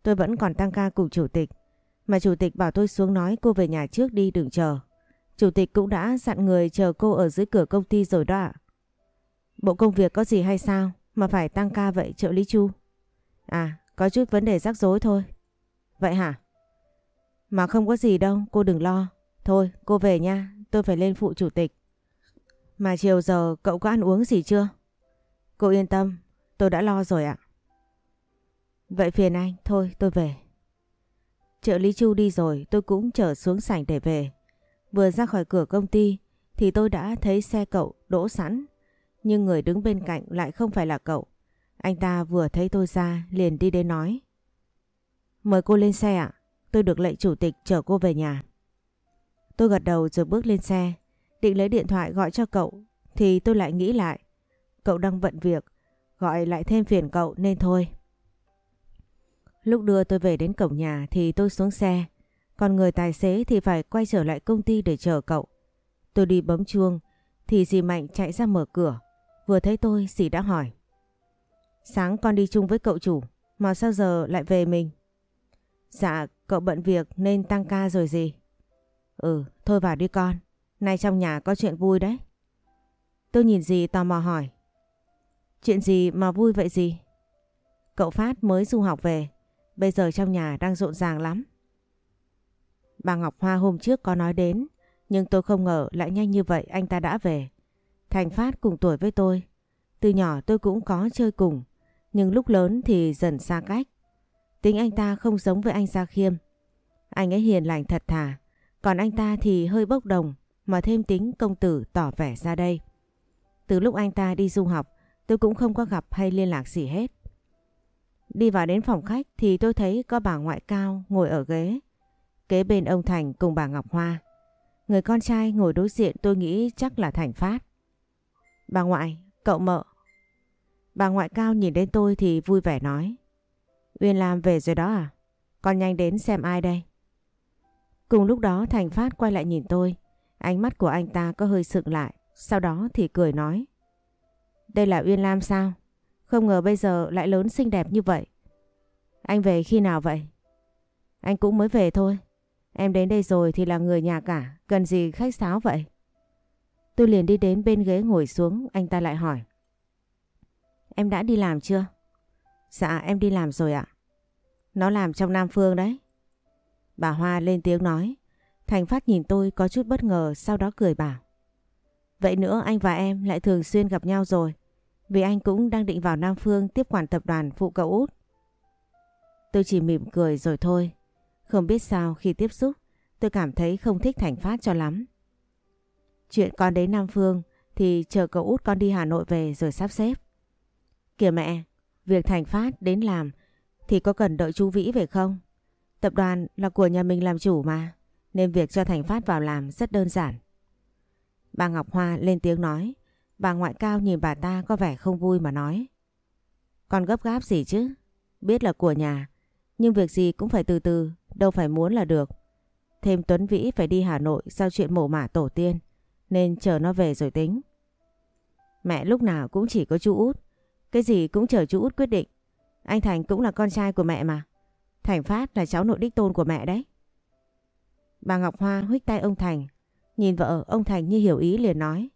Tôi vẫn còn tăng ca cùng chủ tịch. Mà chủ tịch bảo tôi xuống nói cô về nhà trước đi đừng chờ. Chủ tịch cũng đã dặn người chờ cô ở dưới cửa công ty rồi đó ạ. Bộ công việc có gì hay sao mà phải tăng ca vậy trợ lý Chu? À, có chút vấn đề rắc rối thôi. Vậy hả? Mà không có gì đâu, cô đừng lo. Thôi, cô về nha, tôi phải lên phụ chủ tịch. Mà chiều giờ cậu có ăn uống gì chưa? Cô yên tâm, tôi đã lo rồi ạ. Vậy phiền anh, thôi tôi về. Trợ lý Chu đi rồi, tôi cũng trở xuống sảnh để về. Vừa ra khỏi cửa công ty, thì tôi đã thấy xe cậu đỗ sẵn. Nhưng người đứng bên cạnh lại không phải là cậu. Anh ta vừa thấy tôi ra, liền đi đến nói. Mời cô lên xe ạ. Tôi được lệnh chủ tịch chở cô về nhà. Tôi gật đầu rồi bước lên xe. Định lấy điện thoại gọi cho cậu. Thì tôi lại nghĩ lại. Cậu đang bận việc. Gọi lại thêm phiền cậu nên thôi. Lúc đưa tôi về đến cổng nhà thì tôi xuống xe. Còn người tài xế thì phải quay trở lại công ty để chờ cậu. Tôi đi bấm chuông. Thì dì Mạnh chạy ra mở cửa. Vừa thấy tôi dì đã hỏi. Sáng con đi chung với cậu chủ, mà sao giờ lại về mình? Dạ, cậu bận việc nên tăng ca rồi gì? Ừ, thôi vào đi con. Nay trong nhà có chuyện vui đấy. Tôi nhìn dì tò mò hỏi. Chuyện gì mà vui vậy gì? Cậu Phát mới du học về, bây giờ trong nhà đang rộn ràng lắm. Bà Ngọc Hoa hôm trước có nói đến, nhưng tôi không ngờ lại nhanh như vậy anh ta đã về. Thành Phát cùng tuổi với tôi. Từ nhỏ tôi cũng có chơi cùng, nhưng lúc lớn thì dần xa cách. Tính anh ta không giống với anh Gia Khiêm. Anh ấy hiền lành thật thà, còn anh ta thì hơi bốc đồng mà thêm tính công tử tỏ vẻ ra đây. Từ lúc anh ta đi du học, tôi cũng không có gặp hay liên lạc gì hết. Đi vào đến phòng khách thì tôi thấy có bà ngoại cao ngồi ở ghế. Kế bên ông Thành cùng bà Ngọc Hoa. Người con trai ngồi đối diện tôi nghĩ chắc là Thành Phát. Bà ngoại, cậu mợ. Bà ngoại cao nhìn đến tôi thì vui vẻ nói. Uyên Lam về rồi đó à? Con nhanh đến xem ai đây? Cùng lúc đó Thành Phát quay lại nhìn tôi. Ánh mắt của anh ta có hơi sượng lại. Sau đó thì cười nói. Đây là Uyên Lam sao? Không ngờ bây giờ lại lớn xinh đẹp như vậy. Anh về khi nào vậy? Anh cũng mới về thôi. Em đến đây rồi thì là người nhà cả. Cần gì khách sáo vậy? Tôi liền đi đến bên ghế ngồi xuống. Anh ta lại hỏi. Em đã đi làm chưa? Dạ em đi làm rồi ạ. Nó làm trong Nam Phương đấy. Bà Hoa lên tiếng nói. Thành Phát nhìn tôi có chút bất ngờ, sau đó cười bảo. Vậy nữa anh và em lại thường xuyên gặp nhau rồi. Vì anh cũng đang định vào Nam Phương tiếp quản tập đoàn phụ cậu út. Tôi chỉ mỉm cười rồi thôi. Không biết sao khi tiếp xúc tôi cảm thấy không thích Thành Phát cho lắm. Chuyện con đến Nam Phương thì chờ cậu út con đi Hà Nội về rồi sắp xếp. Kìa mẹ, việc Thành Phát đến làm thì có cần đợi chú Vĩ về không? Tập đoàn là của nhà mình làm chủ mà, nên việc cho Thành Phát vào làm rất đơn giản. Bà Ngọc Hoa lên tiếng nói, bà ngoại cao nhìn bà ta có vẻ không vui mà nói. Con gấp gáp gì chứ? Biết là của nhà, nhưng việc gì cũng phải từ từ, đâu phải muốn là được. Thêm Tuấn Vĩ phải đi Hà Nội sau chuyện mổ mả tổ tiên, nên chờ nó về rồi tính. Mẹ lúc nào cũng chỉ có chú út, cái gì cũng chờ chú út quyết định. Anh Thành cũng là con trai của mẹ mà. Thành Phát là cháu nội đích tôn của mẹ đấy. Bà Ngọc Hoa huých tay ông Thành. Nhìn vợ ông Thành như hiểu ý liền nói.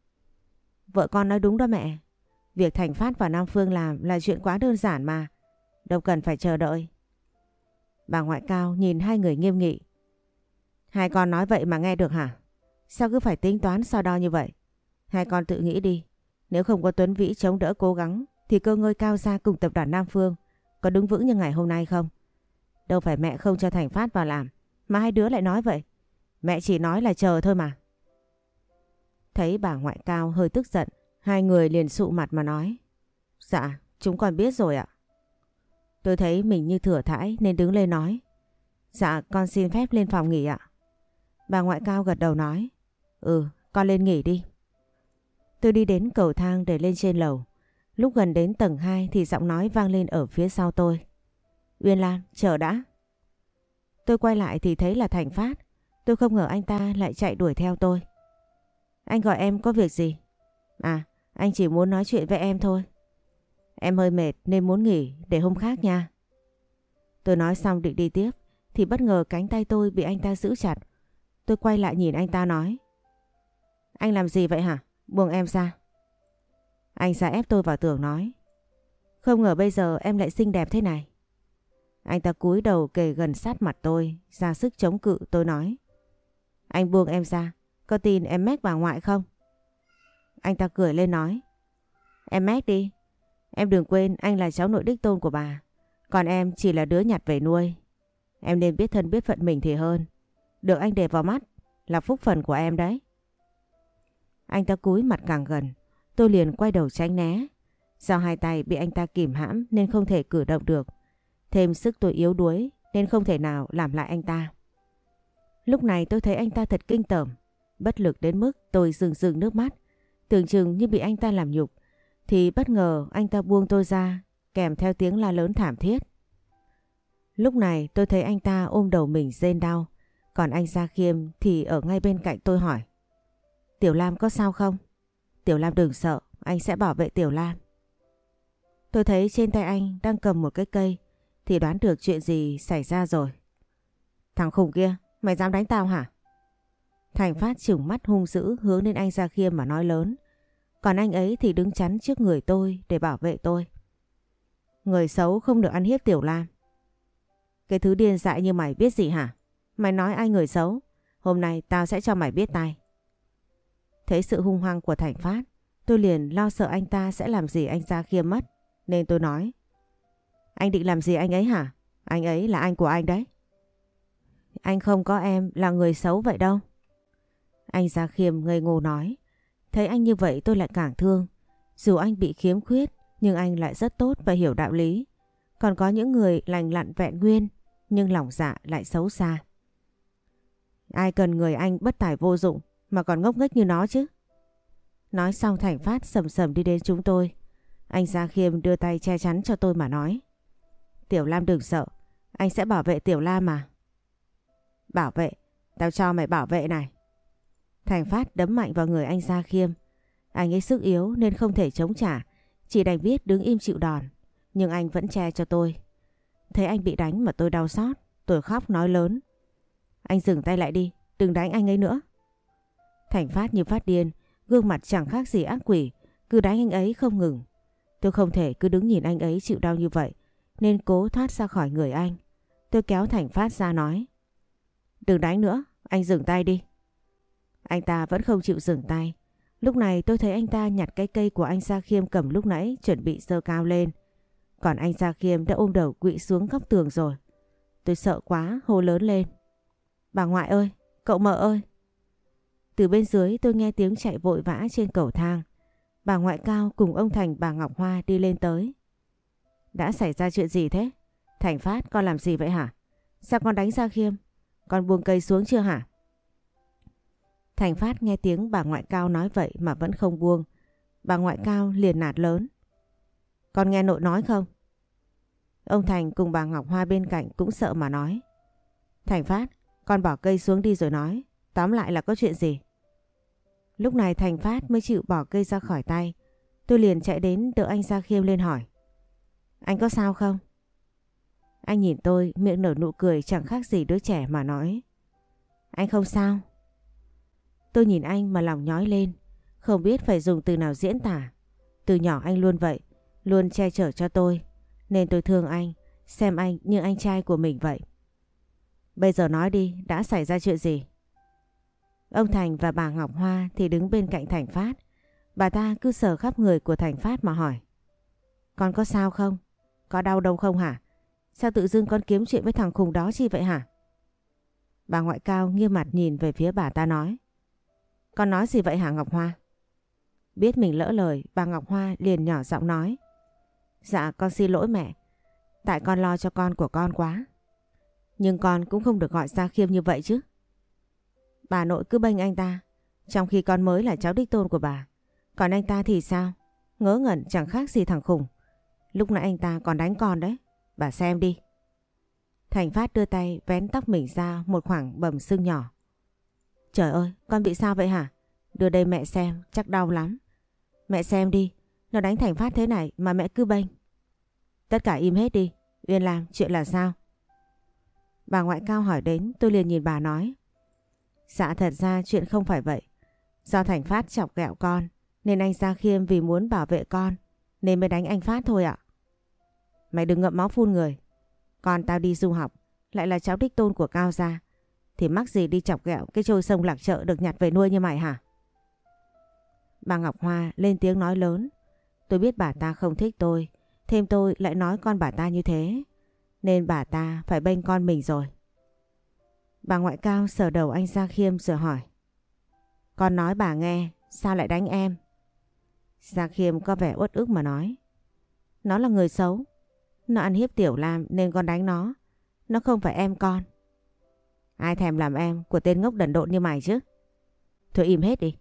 Vợ con nói đúng đó mẹ. Việc Thành Phát và Nam Phương làm là chuyện quá đơn giản mà. Đâu cần phải chờ đợi. Bà ngoại cao nhìn hai người nghiêm nghị. Hai con nói vậy mà nghe được hả? Sao cứ phải tính toán so đo như vậy? Hai con tự nghĩ đi. Nếu không có Tuấn Vĩ chống đỡ cố gắng, thì cơ ngơi cao ra cùng tập đoàn Nam Phương có đứng vững như ngày hôm nay không? Đâu phải mẹ không cho Thành Phát vào làm, mà hai đứa lại nói vậy. Mẹ chỉ nói là chờ thôi mà. Thấy bà ngoại cao hơi tức giận hai người liền sụ mặt mà nói Dạ, chúng con biết rồi ạ. Tôi thấy mình như thừa thãi nên đứng lên nói Dạ, con xin phép lên phòng nghỉ ạ. Bà ngoại cao gật đầu nói Ừ, con lên nghỉ đi. Tôi đi đến cầu thang để lên trên lầu. Lúc gần đến tầng 2 thì giọng nói vang lên ở phía sau tôi. Uyên Lam, chờ đã. Tôi quay lại thì thấy là Thành Phát. Tôi không ngờ anh ta lại chạy đuổi theo tôi. Anh gọi em có việc gì? À, anh chỉ muốn nói chuyện với em thôi. Em hơi mệt nên muốn nghỉ để hôm khác nha. Tôi nói xong định đi tiếp thì bất ngờ cánh tay tôi bị anh ta giữ chặt. Tôi quay lại nhìn anh ta nói. Anh làm gì vậy hả? Buông em ra. Anh ra ép tôi vào tường nói. Không ngờ bây giờ em lại xinh đẹp thế này. Anh ta cúi đầu kề gần sát mặt tôi, ra sức chống cự tôi nói. Anh buông em ra, có tin em mách bà ngoại không? Anh ta cười lên nói. Em mách đi, em đừng quên anh là cháu nội đích tôn của bà. Còn em chỉ là đứa nhặt về nuôi. Em nên biết thân biết phận mình thì hơn. Được anh để vào mắt là phúc phần của em đấy. Anh ta cúi mặt càng gần, tôi liền quay đầu tránh né. Do hai tay bị anh ta kìm hãm nên không thể cử động được. Thêm sức tôi yếu đuối nên không thể nào làm lại anh ta. Lúc này tôi thấy anh ta thật kinh tởm, bất lực đến mức tôi rừng rừng nước mắt, tưởng chừng như bị anh ta làm nhục. Thì bất ngờ anh ta buông tôi ra, kèm theo tiếng la lớn thảm thiết. Lúc này tôi thấy anh ta ôm đầu mình rên đau, còn anh Gia Khiêm thì ở ngay bên cạnh tôi hỏi. Tiểu Lam có sao không? Tiểu Lam đừng sợ, anh sẽ bảo vệ Tiểu Lam. Tôi thấy trên tay anh đang cầm một cái cây thì đoán được chuyện gì xảy ra rồi. Thằng khủng kia, mày dám đánh tao hả? Thành Phát trừng mắt hung dữ hướng lên anh Gia Khiêm mà nói lớn. Còn anh ấy thì đứng chắn trước người tôi để bảo vệ tôi. Người xấu không được ăn hiếp Tiểu Lam. Cái thứ điên dại như mày biết gì hả? Mày nói ai người xấu? Hôm nay tao sẽ cho mày biết tay. Thấy sự hung hăng của Thành Phát, tôi liền lo sợ anh ta sẽ làm gì anh Gia Khiêm mất. Nên tôi nói, anh định làm gì anh ấy hả? Anh ấy là anh của anh đấy. Anh không có em là người xấu vậy đâu. Anh Gia Khiêm ngây ngô nói. Thấy anh như vậy tôi lại càng thương. Dù anh bị khiếm khuyết nhưng anh lại rất tốt và hiểu đạo lý. Còn có những người lành lặn vẹn nguyên nhưng lòng dạ lại xấu xa. Ai cần người anh bất tài vô dụng mà còn ngốc nghếch như nó chứ? Nói xong Thành Phát sầm sầm đi đến chúng tôi. Anh Gia Khiêm đưa tay che chắn cho tôi mà nói. Tiểu Lam đừng sợ, anh sẽ bảo vệ Tiểu Lam mà. Bảo vệ? Tao cho mày bảo vệ này. Thành Phát đấm mạnh vào người anh Gia Khiêm. Anh ấy sức yếu nên không thể chống trả, chỉ đành biết đứng im chịu đòn. Nhưng anh vẫn che cho tôi. Thấy anh bị đánh mà tôi đau xót, tôi khóc nói lớn. Anh dừng tay lại đi, đừng đánh anh ấy nữa. Thành Phát như phát điên, gương mặt chẳng khác gì ác quỷ, cứ đánh anh ấy không ngừng. Tôi không thể cứ đứng nhìn anh ấy chịu đau như vậy, nên cố thoát ra khỏi người anh. Tôi kéo Thành Phát ra nói. Đừng đánh nữa, anh dừng tay đi. Anh ta vẫn không chịu dừng tay. Lúc này tôi thấy anh ta nhặt cái cây của anh Gia Khiêm cầm lúc nãy chuẩn bị dơ cao lên. Còn anh Gia Khiêm đã ôm đầu quỵ xuống góc tường rồi. Tôi sợ quá, hô lớn lên. Bà ngoại ơi, cậu mợ ơi. Từ bên dưới tôi nghe tiếng chạy vội vã trên cầu thang. Bà ngoại cao cùng ông Thành bà Ngọc Hoa đi lên tới. Đã xảy ra chuyện gì thế? Thành Phát con làm gì vậy hả? Sao con đánh Gia Khiêm? Con buông cây xuống chưa hả? Thành Phát nghe tiếng bà ngoại cao nói vậy mà vẫn không buông. Bà ngoại cao liền nạt lớn. Con nghe nội nói không? Ông Thành cùng bà Ngọc Hoa bên cạnh cũng sợ mà nói. Thành Phát, con bỏ cây xuống đi rồi nói. Tóm lại là có chuyện gì? Lúc này Thành Phát mới chịu bỏ cây ra khỏi tay. Tôi liền chạy đến đỡ anh Gia Khiêm lên hỏi. Anh có sao không? Anh nhìn tôi miệng nở nụ cười chẳng khác gì đứa trẻ mà nói. Anh không sao. Tôi nhìn anh mà lòng nhói lên. Không biết phải dùng từ nào diễn tả. Từ nhỏ anh luôn vậy. Luôn che chở cho tôi. Nên tôi thương anh. Xem anh như anh trai của mình vậy. Bây giờ nói đi, đã xảy ra chuyện gì? Ông Thành và bà Ngọc Hoa thì đứng bên cạnh Thành Phát. Bà ta cứ sờ khắp người của Thành Phát mà hỏi. Con có sao không? Có đau đâu không hả? Sao tự dưng con kiếm chuyện với thằng khùng đó chi vậy hả? Bà ngoại cao nghiêm mặt nhìn về phía bà ta nói. Con nói gì vậy hả Ngọc Hoa? Biết mình lỡ lời, bà Ngọc Hoa liền nhỏ giọng nói. Dạ con xin lỗi mẹ. Tại con lo cho con của con quá. Nhưng con cũng không được gọi ra khiêm như vậy chứ. Bà nội cứ bênh anh ta. Trong khi con mới là cháu đích tôn của bà. Còn anh ta thì sao? Ngớ ngẩn chẳng khác gì thằng khủng Lúc nãy anh ta còn đánh con đấy. Bà xem đi. Thành Phát đưa tay vén tóc mình ra một khoảng bầm sưng nhỏ. Trời ơi, con bị sao vậy hả? Đưa đây mẹ xem, chắc đau lắm. Mẹ xem đi, nó đánh Thành Phát thế này mà mẹ cứ bênh. Tất cả im hết đi, Uyên làm chuyện là sao? Bà ngoại cao hỏi đến, tôi liền nhìn bà nói. Dạ thật ra chuyện không phải vậy. Do Thành Phát chọc ghẹo con, nên anh Gia Khiêm vì muốn bảo vệ con, nên mới đánh anh Phát thôi ạ. Mày đừng ngậm máu phun người. Con tao đi du học, lại là cháu đích tôn của Cao Gia. Thì mắc gì đi chọc ghẹo cái trôi sông lạc chợ được nhặt về nuôi như mày hả? Bà Ngọc Hoa lên tiếng nói lớn. Tôi biết bà ta không thích tôi. Thêm tôi lại nói con bà ta như thế. Nên bà ta phải bênh con mình rồi. Bà ngoại cao sờ đầu anh Gia Khiêm rồi hỏi. Con nói bà nghe, sao lại đánh em? Gia Khiêm có vẻ uất ức mà nói. Nó là người xấu. Nó ăn hiếp Tiểu Lam nên con đánh nó. Nó không phải em con. Ai thèm làm em của tên ngốc đần độn như mày chứ? Thôi im hết đi.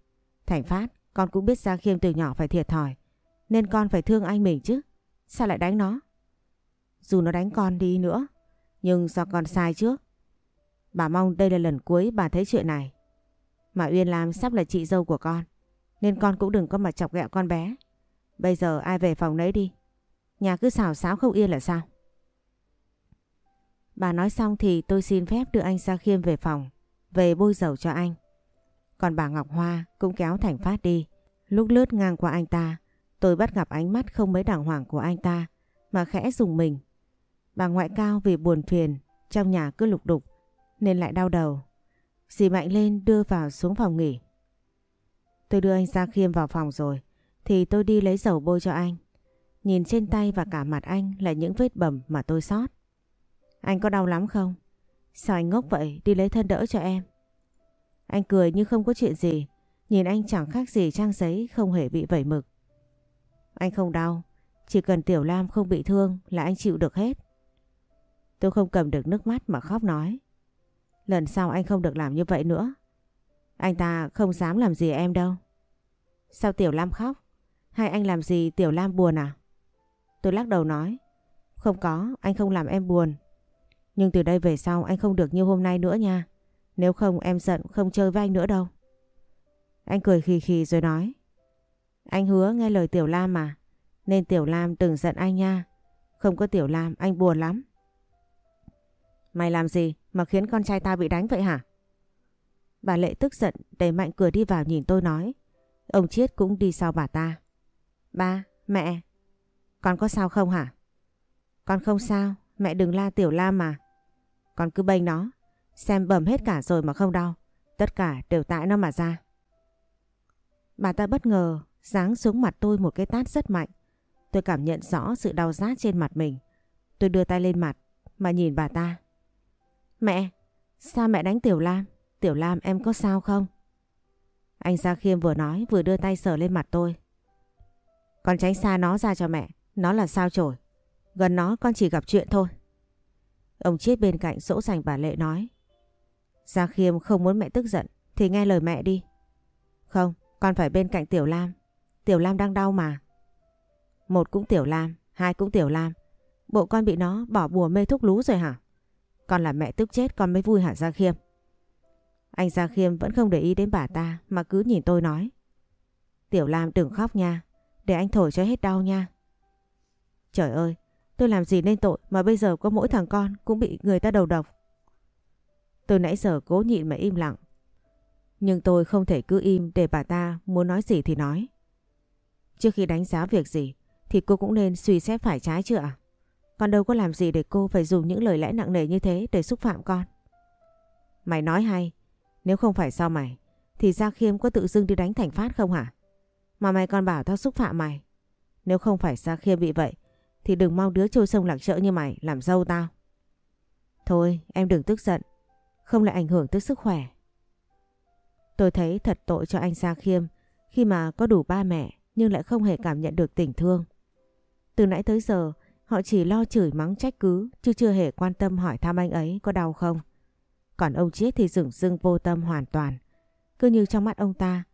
Thành Phát, con cũng biết Gia Khiêm từ nhỏ phải thiệt thòi. Nên con phải thương anh mình chứ. Sao lại đánh nó? Dù nó đánh con đi nữa. Nhưng do con sai trước. Bà mong đây là lần cuối bà thấy chuyện này. Mà Uyên Lam sắp là chị dâu của con. Nên con cũng đừng có mà chọc ghẹo con bé. Bây giờ ai về phòng nấy đi. Nhà cứ xào xáo không yên là sao? Bà nói xong thì tôi xin phép đưa anh Sa Khiêm về phòng. Về bôi dầu cho anh. Còn bà Ngọc Hoa cũng kéo Thành Phát đi. Lúc lướt ngang qua anh ta, tôi bắt gặp ánh mắt không mấy đàng hoàng của anh ta, mà khẽ dùng mình. Bà ngoại cao vì buồn phiền, trong nhà cứ lục đục, nên lại đau đầu. Dì Mạnh lên đưa vào xuống phòng nghỉ. Tôi đưa anh Sa Khiêm vào phòng rồi, thì tôi đi lấy dầu bôi cho anh. Nhìn trên tay và cả mặt anh là những vết bầm mà tôi sót. Anh có đau lắm không? Sao anh ngốc vậy? Đi lấy thân đỡ cho em. Anh cười như không có chuyện gì. Nhìn anh chẳng khác gì trang giấy không hề bị vẩy mực. Anh không đau. Chỉ cần Tiểu Lam không bị thương là anh chịu được hết. Tôi không cầm được nước mắt mà khóc nói. Lần sau anh không được làm như vậy nữa. Anh ta không dám làm gì em đâu. Sao Tiểu Lam khóc? Hay anh làm gì Tiểu Lam buồn à? Tôi lắc đầu nói. Không có, anh không làm em buồn. Nhưng từ đây về sau anh không được như hôm nay nữa nha. Nếu không em giận không chơi với anh nữa đâu. Anh cười khì khì rồi nói. Anh hứa nghe lời Tiểu Lam mà. Nên Tiểu Lam đừng giận anh nha. Không có Tiểu Lam anh buồn lắm. Mày làm gì mà khiến con trai ta bị đánh vậy hả? Bà Lệ tức giận đẩy mạnh cửa đi vào nhìn tôi nói. Ông Chiết cũng đi sau bà ta. Ba, mẹ, con có sao không hả? Con không sao, mẹ đừng la Tiểu Lam mà. Con cứ bênh nó, xem bầm hết cả rồi mà không đau. Tất cả đều tại nó mà ra. Bà ta bất ngờ giáng xuống mặt tôi một cái tát rất mạnh. Tôi cảm nhận rõ sự đau rát trên mặt mình. Tôi đưa tay lên mặt mà nhìn bà ta. Mẹ, sao mẹ đánh Tiểu Lam? Tiểu Lam em có sao không? Anh Gia Khiêm vừa nói vừa đưa tay sờ lên mặt tôi. Con tránh xa nó ra cho mẹ. Nó là sao chổi. Gần nó con chỉ gặp chuyện thôi. Ông Chiết bên cạnh dỗ dành bà Lệ nói. Gia Khiêm không muốn mẹ tức giận thì nghe lời mẹ đi. Không, con phải bên cạnh Tiểu Lam. Tiểu Lam đang đau mà. Một cũng Tiểu Lam, hai cũng Tiểu Lam. Bộ con bị nó bỏ bùa mê thuốc lú rồi hả? Con là mẹ tức chết con mới vui hả Gia Khiêm? Anh Gia Khiêm vẫn không để ý đến bà ta mà cứ nhìn tôi nói. Tiểu Lam đừng khóc nha, để anh thổi cho hết đau nha. Trời ơi, tôi làm gì nên tội mà bây giờ có mỗi thằng con cũng bị người ta đầu độc. Tôi nãy giờ cố nhịn mà im lặng. Nhưng tôi không thể cứ im để bà ta muốn nói gì thì nói. Trước khi đánh giá việc gì thì cô cũng nên suy xét phải trái chưa ạ? Con đâu có làm gì để cô phải dùng những lời lẽ nặng nề như thế để xúc phạm con. Mày nói hay, nếu không phải sao mày thì Gia Khiêm có tự dưng đi đánh Thành Phát không hả? Mà mày còn bảo tao xúc phạm mày. Nếu không phải Gia Khiêm bị vậy thì đừng mong đứa trôi sông lạc chợ như mày làm dâu tao. Thôi em đừng tức giận, không lại ảnh hưởng tới sức khỏe. Tôi thấy thật tội cho anh Gia Khiêm khi mà có đủ ba mẹ nhưng lại không hề cảm nhận được tình thương. Từ nãy tới giờ họ chỉ lo chửi mắng trách cứ chứ chưa hề quan tâm hỏi thăm anh ấy có đau không. Còn ông Chiết thì dửng dưng vô tâm hoàn toàn. Cứ như trong mắt ông ta,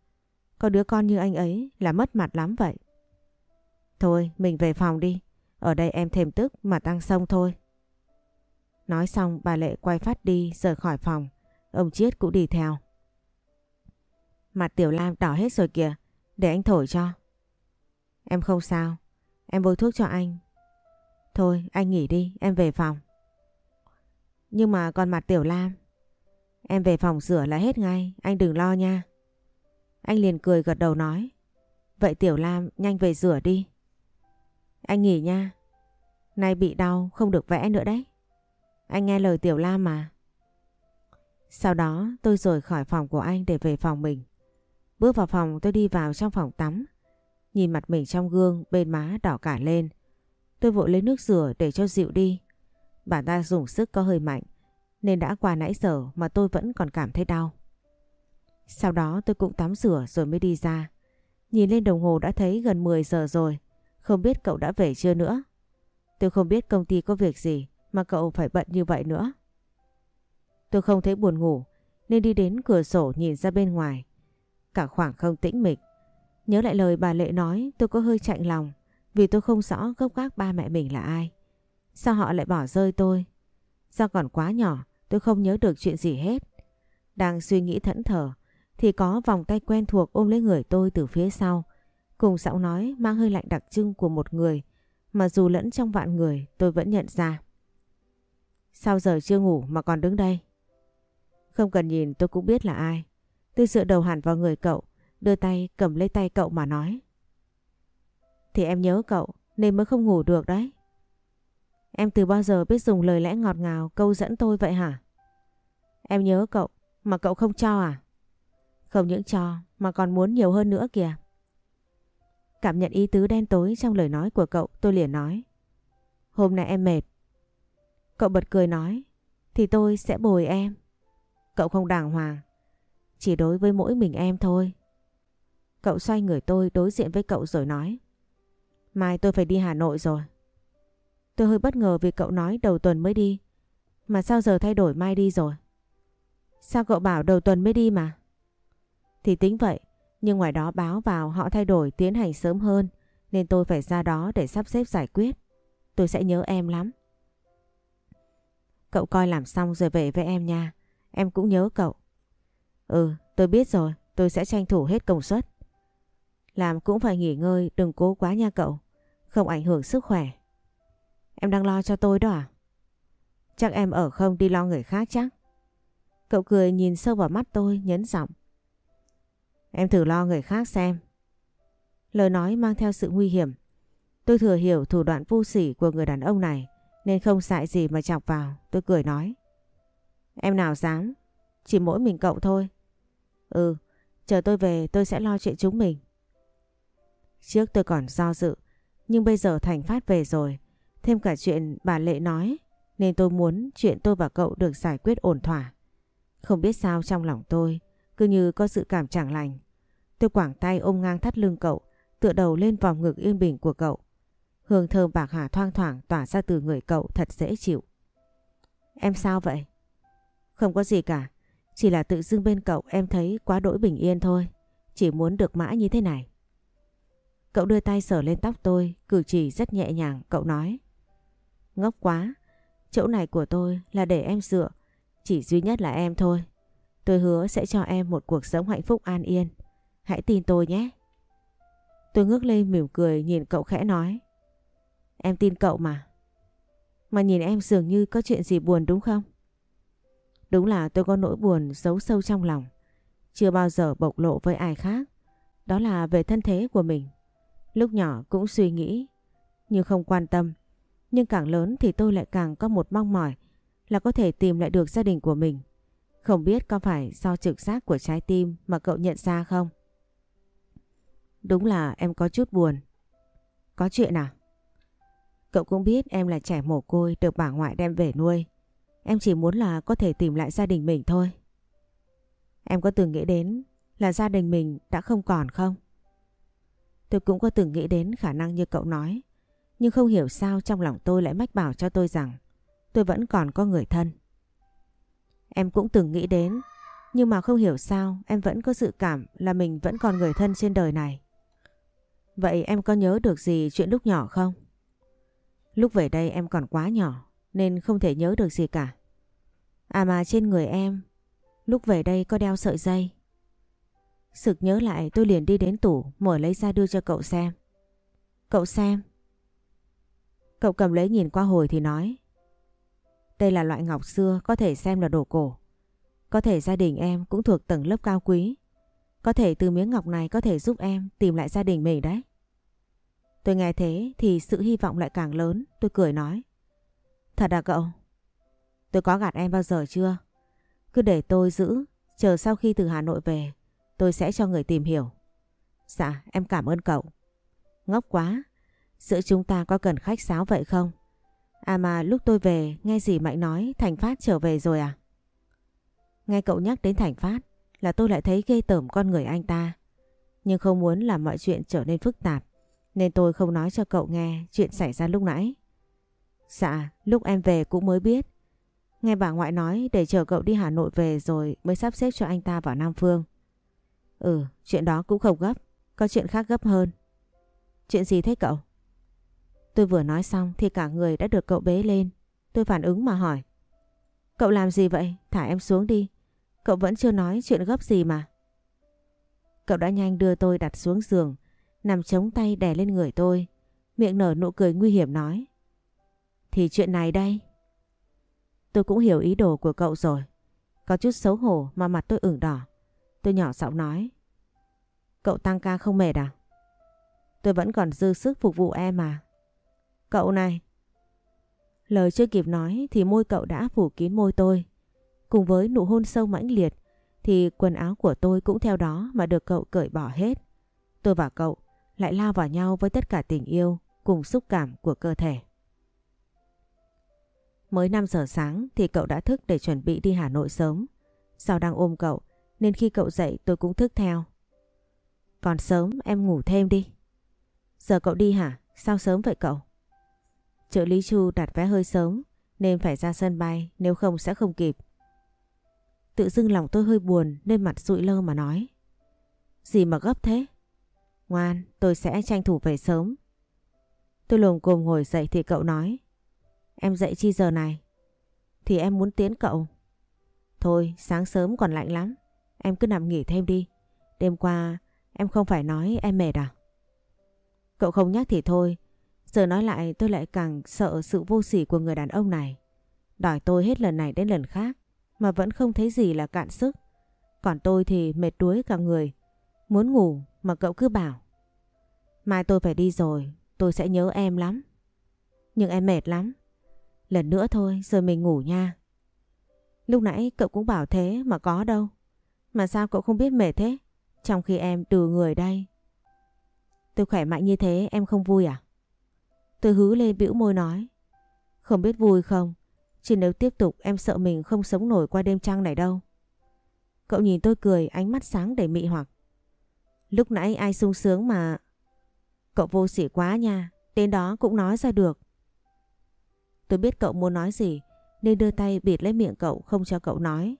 có đứa con như anh ấy là mất mặt lắm vậy. Thôi mình về phòng đi, ở đây em thêm tức mà tăng sông thôi. Nói xong bà Lệ quay phát đi rời khỏi phòng, ông Chiết cũng đi theo. Mặt Tiểu Lam đỏ hết rồi kìa, để anh thổi cho. Em không sao, em bôi thuốc cho anh. Thôi anh nghỉ đi, em về phòng. Nhưng mà còn mặt Tiểu Lam, Em về phòng rửa là hết ngay, anh đừng lo nha. Anh liền cười gật đầu nói. Vậy Tiểu Lam nhanh về rửa đi. Anh nghỉ nha. Nay bị đau không được vẽ nữa đấy. Anh nghe lời Tiểu Lam mà. Sau đó tôi rời khỏi phòng của anh để về phòng mình. Bước vào phòng tôi đi vào trong phòng tắm. Nhìn mặt mình trong gương bên má đỏ cả lên. Tôi vội lấy nước rửa để cho dịu đi. bản ta dùng sức có hơi mạnh nên đã qua nãy giờ mà tôi vẫn còn cảm thấy đau. Sau đó tôi cũng tắm rửa rồi mới đi ra. Nhìn lên đồng hồ đã thấy gần 10 giờ rồi, không biết cậu đã về chưa nữa. Tôi không biết công ty có việc gì mà cậu phải bận như vậy nữa. Tôi không thấy buồn ngủ, nên đi đến cửa sổ nhìn ra bên ngoài. Cả khoảng không tĩnh mịch. Nhớ lại lời bà Lệ nói, tôi có hơi chạnh lòng, vì tôi không rõ gốc gác ba mẹ mình là ai. Sao họ lại bỏ rơi tôi? Do còn quá nhỏ, Tôi không nhớ được chuyện gì hết. Đang suy nghĩ thẫn thờ, thì có vòng tay quen thuộc ôm lấy người tôi từ phía sau. Cùng giọng nói mang hơi lạnh đặc trưng của một người mà dù lẫn trong vạn người tôi vẫn nhận ra. Sao giờ chưa ngủ mà còn đứng đây? Không cần nhìn tôi cũng biết là ai. Tôi dựa đầu hẳn vào người cậu, đưa tay cầm lấy tay cậu mà nói. Thì em nhớ cậu nên mới không ngủ được đấy. Em từ bao giờ biết dùng lời lẽ ngọt ngào câu dẫn tôi vậy hả? Em nhớ cậu, mà cậu không cho à? Không những cho, mà còn muốn nhiều hơn nữa kìa. Cảm nhận ý tứ đen tối trong lời nói của cậu tôi liền nói. Hôm nay em mệt. Cậu bật cười nói, thì tôi sẽ bồi em. Cậu không đàng hoàng, chỉ đối với mỗi mình em thôi. Cậu xoay người tôi đối diện với cậu rồi nói, mai tôi phải đi Hà Nội rồi. Tôi hơi bất ngờ vì cậu nói đầu tuần mới đi, mà sao giờ thay đổi mai đi rồi? Sao cậu bảo đầu tuần mới đi mà? Thì tính vậy, nhưng ngoài đó báo vào họ thay đổi tiến hành sớm hơn nên tôi phải ra đó để sắp xếp giải quyết. Tôi sẽ nhớ em lắm. Cậu coi làm xong rồi về với em nha. Em cũng nhớ cậu. Ừ, tôi biết rồi. Tôi sẽ tranh thủ hết công suất. Làm cũng phải nghỉ ngơi, đừng cố quá nha cậu. Không ảnh hưởng sức khỏe. Em đang lo cho tôi đó à? Chắc em ở không đi lo người khác chắc. Cậu cười nhìn sâu vào mắt tôi nhấn giọng. Em thử lo người khác xem. Lời nói mang theo sự nguy hiểm. Tôi thừa hiểu thủ đoạn vô sỉ của người đàn ông này nên không xại gì mà chọc vào. Tôi cười nói. Em nào dám, chỉ mỗi mình cậu thôi. Ừ, chờ tôi về tôi sẽ lo chuyện chúng mình. Trước tôi còn do dự, nhưng bây giờ Thành Phát về rồi. Thêm cả chuyện bà Lệ nói, nên tôi muốn chuyện tôi và cậu được giải quyết ổn thỏa. Không biết sao trong lòng tôi, cứ như có sự cảm chẳng lành. Tôi quảng tay ôm ngang thắt lưng cậu, tựa đầu lên vòng ngực yên bình của cậu. Hương thơm bạc hà thoang thoảng tỏa ra từ người cậu thật dễ chịu. Em sao vậy? Không có gì cả, chỉ là tự dưng bên cậu em thấy quá đỗi bình yên thôi. Chỉ muốn được mãi như thế này. Cậu đưa tay sờ lên tóc tôi, cử chỉ rất nhẹ nhàng, cậu nói. Ngốc quá, chỗ này của tôi là để em dựa, chỉ duy nhất là em thôi. Tôi hứa sẽ cho em một cuộc sống hạnh phúc an yên. Hãy tin tôi nhé. Tôi ngước lên mỉm cười nhìn cậu khẽ nói. Em tin cậu mà. Mà nhìn em dường như có chuyện gì buồn đúng không? Đúng là tôi có nỗi buồn giấu sâu trong lòng. Chưa bao giờ bộc lộ với ai khác. Đó là về thân thế của mình. Lúc nhỏ cũng suy nghĩ, nhưng không quan tâm. Nhưng càng lớn thì tôi lại càng có một mong mỏi là có thể tìm lại được gia đình của mình. Không biết có phải do trực giác của trái tim mà cậu nhận ra không? Đúng là em có chút buồn. Có chuyện à? Cậu cũng biết em là trẻ mồ côi được bà ngoại đem về nuôi. Em chỉ muốn là có thể tìm lại gia đình mình thôi. Em có từng nghĩ đến là gia đình mình đã không còn không? Tôi cũng có từng nghĩ đến khả năng như cậu nói. Nhưng không hiểu sao trong lòng tôi lại mách bảo cho tôi rằng tôi vẫn còn có người thân. Em cũng từng nghĩ đến, nhưng mà không hiểu sao em vẫn có sự cảm là mình vẫn còn người thân trên đời này. Vậy em có nhớ được gì chuyện lúc nhỏ không? Lúc về đây em còn quá nhỏ nên không thể nhớ được gì cả. À mà trên người em, lúc về đây có đeo sợi dây. Sực nhớ lại tôi liền đi đến tủ mở lấy ra đưa cho cậu xem. Cậu xem. Cậu cầm lấy nhìn qua hồi thì nói. Đây là loại ngọc xưa có thể xem là đồ cổ. Có thể gia đình em cũng thuộc tầng lớp cao quý. Có thể từ miếng ngọc này có thể giúp em tìm lại gia đình mình đấy. Tôi nghe thế thì sự hy vọng lại càng lớn. Tôi cười nói. Thật à cậu? Tôi có gạt em bao giờ chưa? Cứ để tôi giữ. Chờ sau khi từ Hà Nội về, tôi sẽ cho người tìm hiểu. Dạ em cảm ơn cậu. Ngốc quá. Giữa chúng ta có cần khách sáo vậy không? À mà lúc tôi về, nghe gì Mạnh nói Thành Phát trở về rồi à? Nghe cậu nhắc đến Thành Phát là tôi lại thấy ghê tởm con người anh ta. Nhưng không muốn làm mọi chuyện trở nên phức tạp nên tôi không nói cho cậu nghe chuyện xảy ra lúc nãy. Dạ, lúc em về cũng mới biết. Nghe bà ngoại nói để chờ cậu đi Hà Nội về rồi mới sắp xếp cho anh ta vào Nam Phương. Ừ, chuyện đó cũng không gấp. Có chuyện khác gấp hơn. Chuyện gì thế cậu? Tôi vừa nói xong thì cả người đã được cậu bế lên. Tôi phản ứng mà hỏi. Cậu làm gì vậy? Thả em xuống đi. Cậu vẫn chưa nói chuyện gấp gì mà. Cậu đã nhanh đưa tôi đặt xuống giường, nằm chống tay đè lên người tôi, miệng nở nụ cười nguy hiểm nói. Thì chuyện này đây. Tôi cũng hiểu ý đồ của cậu rồi. Có chút xấu hổ mà mặt tôi ửng đỏ. Tôi nhỏ giọng nói. Cậu tăng ca không mệt à? Tôi vẫn còn dư sức phục vụ em mà. Cậu này. Lời chưa kịp nói thì môi cậu đã phủ kín môi tôi. Cùng với nụ hôn sâu mãnh liệt, thì quần áo của tôi cũng theo đó mà được cậu cởi bỏ hết. Tôi và cậu lại lao vào nhau với tất cả tình yêu cùng xúc cảm của cơ thể. Mới 5 giờ sáng thì cậu đã thức để chuẩn bị đi Hà Nội sớm. Sao đang ôm cậu, nên khi cậu dậy tôi cũng thức theo. Còn sớm em ngủ thêm đi. Giờ cậu đi hả? Sao sớm vậy cậu? Trợ lý Chu đặt vé hơi sớm, nên phải ra sân bay, nếu không sẽ không kịp. Tự dưng lòng tôi hơi buồn nên mặt rụi lơ mà nói. Gì mà gấp thế? Ngoan, tôi sẽ tranh thủ về sớm. Tôi lồm cồm ngồi dậy thì cậu nói. Em dậy chi giờ này? Thì em muốn tiến cậu. Thôi, sáng sớm còn lạnh lắm. Em cứ nằm nghỉ thêm đi. Đêm qua em không phải nói em mệt à? Cậu không nhắc thì thôi. Giờ nói lại tôi lại càng sợ sự vô sỉ của người đàn ông này. Đòi tôi hết lần này đến lần khác mà vẫn không thấy gì là cạn sức. Còn tôi thì mệt đuối cả người. Muốn ngủ mà cậu cứ bảo. Mai tôi phải đi rồi, tôi sẽ nhớ em lắm. Nhưng em mệt lắm. Lần nữa thôi rồi mình ngủ nha. Lúc nãy cậu cũng bảo thế mà có đâu. Mà sao cậu không biết mệt thế? Trong khi em từ người đây. Tôi khỏe mạnh như thế em không vui à? Tôi hứ lên bĩu môi nói. Không biết vui không? Chỉ nếu tiếp tục em sợ mình không sống nổi qua đêm trăng này đâu. Cậu nhìn tôi cười ánh mắt sáng đầy mị hoặc. Lúc nãy ai sung sướng mà... Cậu vô sỉ quá nha, tên đó cũng nói ra được. Tôi biết cậu muốn nói gì nên đưa tay bịt lấy miệng cậu không cho cậu nói.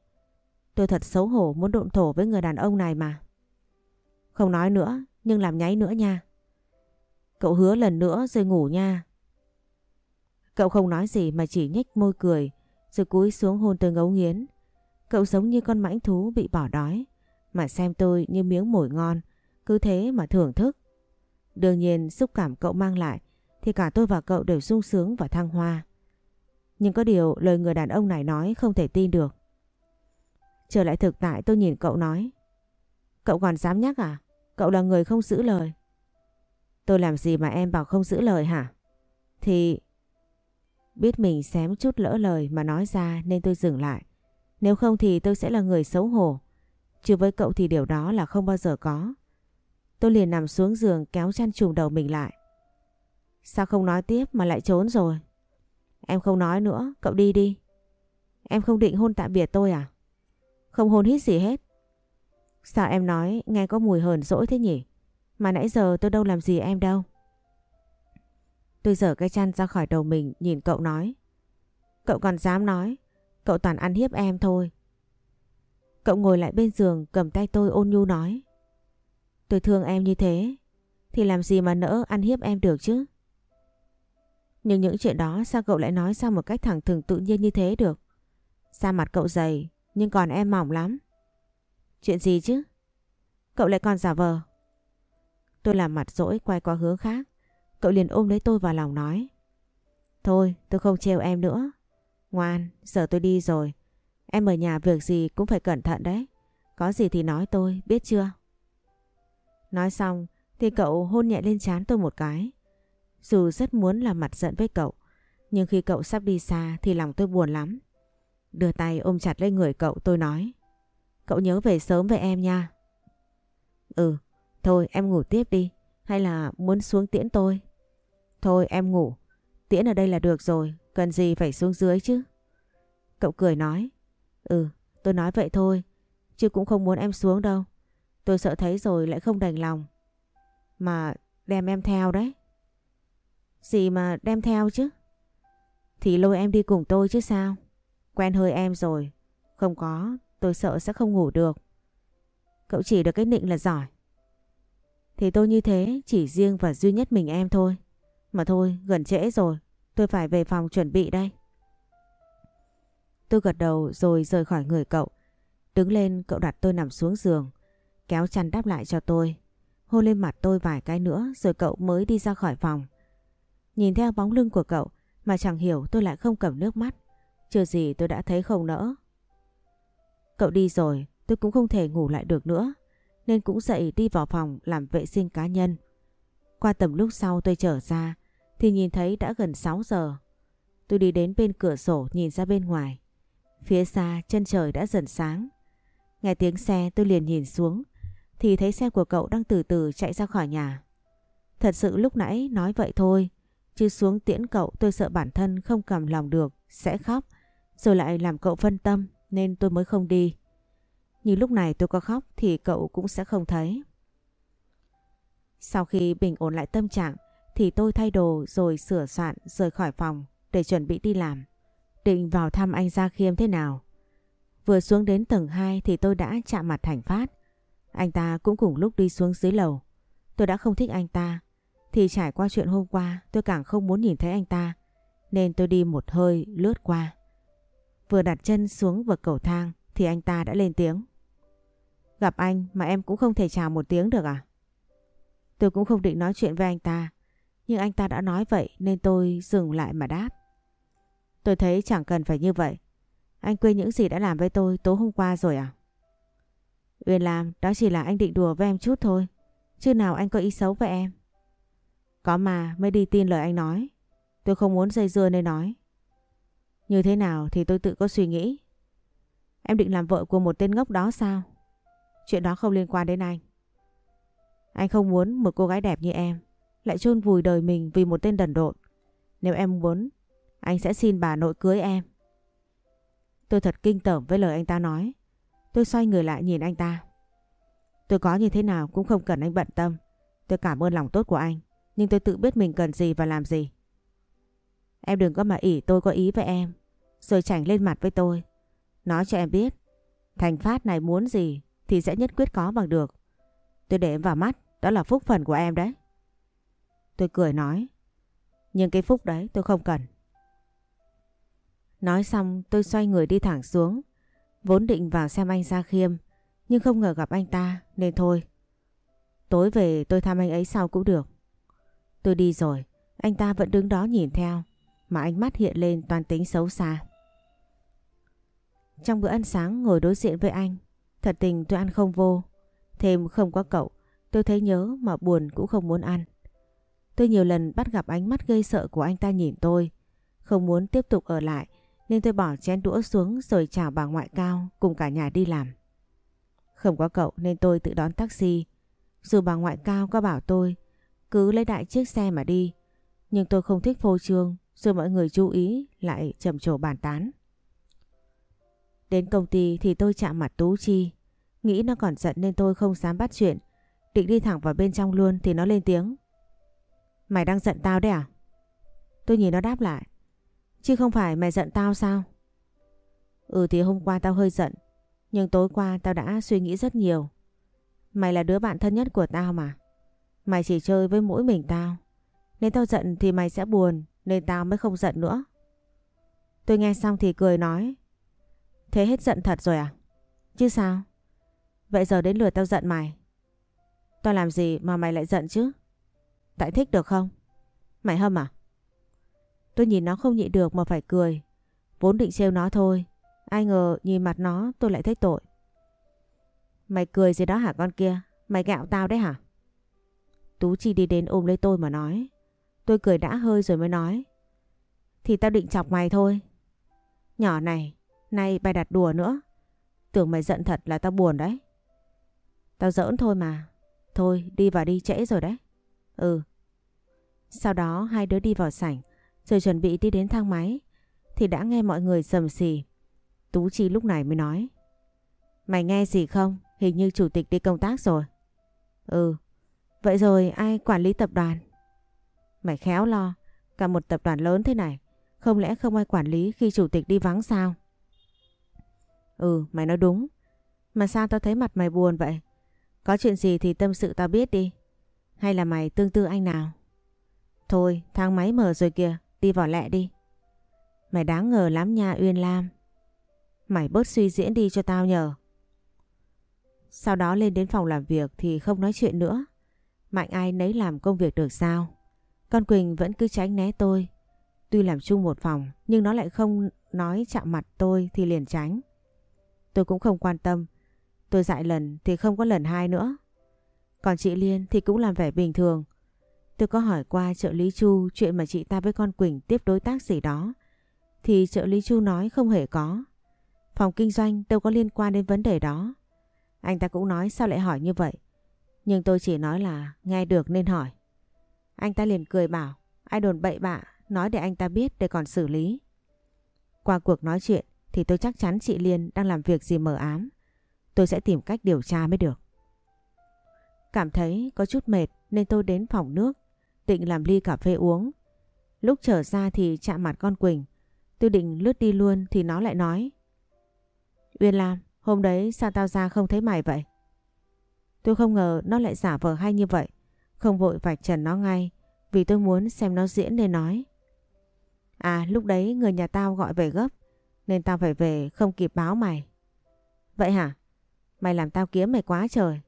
Tôi thật xấu hổ muốn độn thổ với người đàn ông này mà. Không nói nữa, nhưng làm nháy nữa nha. Cậu hứa lần nữa rồi ngủ nha. Cậu không nói gì mà chỉ nhếch môi cười, rồi cúi xuống hôn tôi ngấu nghiến. Cậu giống như con mãnh thú bị bỏ đói, mà xem tôi như miếng mồi ngon, cứ thế mà thưởng thức. Đương nhiên, xúc cảm cậu mang lại, thì cả tôi và cậu đều sung sướng và thăng hoa. Nhưng có điều lời người đàn ông này nói không thể tin được. Trở lại thực tại, tôi nhìn cậu nói. Cậu còn dám nhắc à? Cậu là người không giữ lời. Tôi làm gì mà em bảo không giữ lời hả? Thì... Biết mình xém chút lỡ lời mà nói ra nên tôi dừng lại. Nếu không thì tôi sẽ là người xấu hổ. Chứ với cậu thì điều đó là không bao giờ có. Tôi liền nằm xuống giường kéo chăn trùm đầu mình lại. Sao không nói tiếp mà lại trốn rồi? Em không nói nữa, cậu đi đi. Em không định hôn tạm biệt tôi à? Không hôn hít gì hết. Sao em nói nghe có mùi hờn dỗi thế nhỉ? Mà nãy giờ tôi đâu làm gì em đâu. Tôi dở cái chăn ra khỏi đầu mình nhìn cậu nói. Cậu còn dám nói, cậu toàn ăn hiếp em thôi. Cậu ngồi lại bên giường cầm tay tôi ôn nhu nói. Tôi thương em như thế, thì làm gì mà nỡ ăn hiếp em được chứ? Nhưng những chuyện đó sao cậu lại nói sao một cách thẳng thừng tự nhiên như thế được? Da mặt cậu dày, nhưng còn em mỏng lắm. Chuyện gì chứ? Cậu lại còn giả vờ. Tôi làm mặt dỗi quay qua hướng khác. Cậu liền ôm lấy tôi vào lòng nói. Thôi tôi không trêu em nữa. Ngoan, giờ tôi đi rồi. Em ở nhà việc gì cũng phải cẩn thận đấy. Có gì thì nói tôi, biết chưa? Nói xong thì cậu hôn nhẹ lên trán tôi một cái. Dù rất muốn làm mặt giận với cậu, nhưng khi cậu sắp đi xa thì lòng tôi buồn lắm. Đưa tay ôm chặt lên người cậu tôi nói. Cậu nhớ về sớm với em nha. Ừ, thôi em ngủ tiếp đi. Hay là muốn xuống tiễn tôi? Thôi em ngủ. Tiễn ở đây là được rồi. Cần gì phải xuống dưới chứ? Cậu cười nói. Ừ, tôi nói vậy thôi. Chứ cũng không muốn em xuống đâu. Tôi sợ thấy rồi lại không đành lòng. Mà đem em theo đấy. Gì mà đem theo chứ? Thì lôi em đi cùng tôi chứ sao? Quen hơi em rồi. Không có, tôi sợ sẽ không ngủ được. Cậu chỉ được cái nịnh là giỏi. Thì tôi như thế chỉ riêng và duy nhất mình em thôi. Mà thôi, gần trễ rồi. Tôi phải về phòng chuẩn bị đây. Tôi gật đầu rồi rời khỏi người cậu. Đứng lên cậu đặt tôi nằm xuống giường. Kéo chăn đáp lại cho tôi. Hôn lên mặt tôi vài cái nữa rồi cậu mới đi ra khỏi phòng. Nhìn theo bóng lưng của cậu mà chẳng hiểu tôi lại không cầm nước mắt. Chưa gì tôi đã thấy không nỡ. Cậu đi rồi tôi cũng không thể ngủ lại được nữa nên cũng dậy đi vào phòng làm vệ sinh cá nhân. Qua tầm lúc sau tôi trở ra thì nhìn thấy đã gần 6 giờ. Tôi đi đến bên cửa sổ nhìn ra bên ngoài. Phía xa chân trời đã dần sáng. Nghe tiếng xe tôi liền nhìn xuống thì thấy xe của cậu đang từ từ chạy ra khỏi nhà. Thật sự lúc nãy nói vậy thôi chứ xuống tiễn cậu tôi sợ bản thân không cầm lòng được sẽ khóc, rồi lại làm cậu phân tâm nên tôi mới không đi. Nhưng lúc này tôi có khóc thì cậu cũng sẽ không thấy. Sau khi bình ổn lại tâm trạng thì tôi thay đồ rồi sửa soạn, rời khỏi phòng để chuẩn bị đi làm. Định vào thăm anh Gia Khiêm thế nào. Vừa xuống đến tầng 2 thì tôi đã chạm mặt Thành Phát. Anh ta cũng cùng lúc đi xuống dưới lầu. Tôi đã không thích anh ta. Thì trải qua chuyện hôm qua, tôi càng không muốn nhìn thấy anh ta. Nên tôi đi một hơi lướt qua. Vừa đặt chân xuống vực cầu thang thì anh ta đã lên tiếng. Gặp anh mà em cũng không thể chào một tiếng được à? Tôi cũng không định nói chuyện với anh ta. Nhưng anh ta đã nói vậy nên tôi dừng lại mà đáp. Tôi thấy chẳng cần phải như vậy. Anh quên những gì đã làm với tôi tối hôm qua rồi à? Uyên làm đó chỉ là anh định đùa với em chút thôi. Chứ nào anh có ý xấu với em. Có mà, mới đi tin lời anh nói. Tôi không muốn dây dưa nên nói. Như thế nào thì tôi tự có suy nghĩ. Em định làm vợ của một tên ngốc đó sao? Chuyện đó không liên quan đến anh. Anh không muốn một cô gái đẹp như em lại chôn vùi đời mình vì một tên đần độn. Nếu em muốn, anh sẽ xin bà nội cưới em. Tôi thật kinh tởm với lời anh ta nói. Tôi xoay người lại nhìn anh ta. Tôi có như thế nào cũng không cần anh bận tâm. Tôi cảm ơn lòng tốt của anh. Nhưng tôi tự biết mình cần gì và làm gì. Em đừng có mà ỉ tôi có ý với em. Rồi chảnh lên mặt với tôi. Nói cho em biết. Thành phát này muốn gì thì sẽ nhất quyết có bằng được. Tôi để em vào mắt. Đó là phúc phần của em đấy. Tôi cười nói. Nhưng cái phúc đấy tôi không cần. Nói xong, tôi xoay người đi thẳng xuống. Vốn định vào xem anh Gia Khiêm. Nhưng không ngờ gặp anh ta, nên thôi. Tối về tôi thăm anh ấy sau cũng được. Tôi đi rồi. Anh ta vẫn đứng đó nhìn theo. Mà ánh mắt hiện lên toàn tính xấu xa. Trong bữa ăn sáng ngồi đối diện với anh. Thật tình tôi ăn không vô. Thêm không có cậu. Tôi thấy nhớ mà buồn cũng không muốn ăn. Tôi nhiều lần bắt gặp ánh mắt gây sợ của anh ta nhìn tôi. Không muốn tiếp tục ở lại, nên tôi bỏ chén đũa xuống rồi chào bà ngoại cao cùng cả nhà đi làm. Không có cậu nên tôi tự đón taxi. Dù bà ngoại cao có bảo tôi, cứ lấy đại chiếc xe mà đi. Nhưng tôi không thích phô trương, rồi mọi người chú ý lại trầm trồ bàn tán. Đến công ty thì tôi chạm mặt Tú Chi. Nghĩ nó còn giận nên tôi không dám bắt chuyện. Định đi thẳng vào bên trong luôn thì nó lên tiếng. Mày đang giận tao đấy à? Tôi nhìn nó đáp lại. Chứ không phải mày giận tao sao? Ừ thì hôm qua tao hơi giận. Nhưng tối qua tao đã suy nghĩ rất nhiều. Mày là đứa bạn thân nhất của tao mà. Mày chỉ chơi với mỗi mình tao. Nên tao giận thì mày sẽ buồn. Nên tao mới không giận nữa. Tôi nghe xong thì cười nói. Thế hết giận thật rồi à? Chứ sao? Vậy giờ đến lượt tao giận mày. Tao làm gì mà mày lại giận chứ? Tại thích được không? Mày hâm à? Tôi nhìn nó không nhịn được mà phải cười. Vốn định trêu nó thôi. Ai ngờ nhìn mặt nó tôi lại thấy tội. Mày cười gì đó hả con kia? Mày gạo tao đấy hả? Tú Chi đi đến ôm lấy tôi mà nói. Tôi cười đã hơi rồi mới nói. Thì tao định chọc mày thôi. Nhỏ này, nay bày đặt đùa nữa. Tưởng mày giận thật là tao buồn đấy. Tao giỡn thôi mà. Thôi đi vào đi trễ rồi đấy. Ừ. Sau đó hai đứa đi vào sảnh rồi chuẩn bị đi đến thang máy thì đã nghe mọi người sầm xì. Tú Chi lúc này mới nói. Mày nghe gì không? Hình như chủ tịch đi công tác rồi. Ừ. Vậy rồi ai quản lý tập đoàn? Mày khéo lo. Cả một tập đoàn lớn thế này. Không lẽ không ai quản lý khi chủ tịch đi vắng sao? Ừ, mày nói đúng. Mà sao tao thấy mặt mày buồn vậy? Có chuyện gì thì tâm sự tao biết đi. Hay là mày tương tư anh nào? Thôi, thang máy mở rồi kìa. Đi vào lẹ đi. Mày đáng ngờ lắm nha Uyên Lam. Mày bớt suy diễn đi cho tao nhờ. Sau đó lên đến phòng làm việc thì không nói chuyện nữa. Mạnh ai nấy làm công việc được sao? Con Quỳnh vẫn cứ tránh né tôi. Tuy làm chung một phòng nhưng nó lại không nói chạm mặt tôi thì liền tránh. Tôi cũng không quan tâm. Tôi dạy lần thì không có lần hai nữa. Còn chị Liên thì cũng làm vẻ bình thường. Tôi có hỏi qua trợ lý Chu chuyện mà chị ta với con Quỳnh tiếp đối tác gì đó. Thì trợ lý Chu nói không hề có. Phòng kinh doanh đâu có liên quan đến vấn đề đó. Anh ta cũng nói sao lại hỏi như vậy. Nhưng tôi chỉ nói là nghe được nên hỏi. Anh ta liền cười bảo, ai đồn bậy bạ, nói để anh ta biết để còn xử lý. Qua cuộc nói chuyện thì tôi chắc chắn chị Liên đang làm việc gì mờ ám. Tôi sẽ tìm cách điều tra mới được. Cảm thấy có chút mệt nên tôi đến phòng nước, định làm ly cà phê uống. Lúc trở ra thì chạm mặt con Quỳnh. Tôi định lướt đi luôn thì nó lại nói. Uyên Lam, hôm đấy sao tao ra không thấy mày vậy? Tôi không ngờ nó lại giả vờ hay như vậy. Không vội vạch trần nó ngay vì tôi muốn xem nó diễn nên nói. À lúc đấy người nhà tao gọi về gấp nên tao phải về không kịp báo mày. Vậy hả? Mày làm tao kiếm mày quá trời.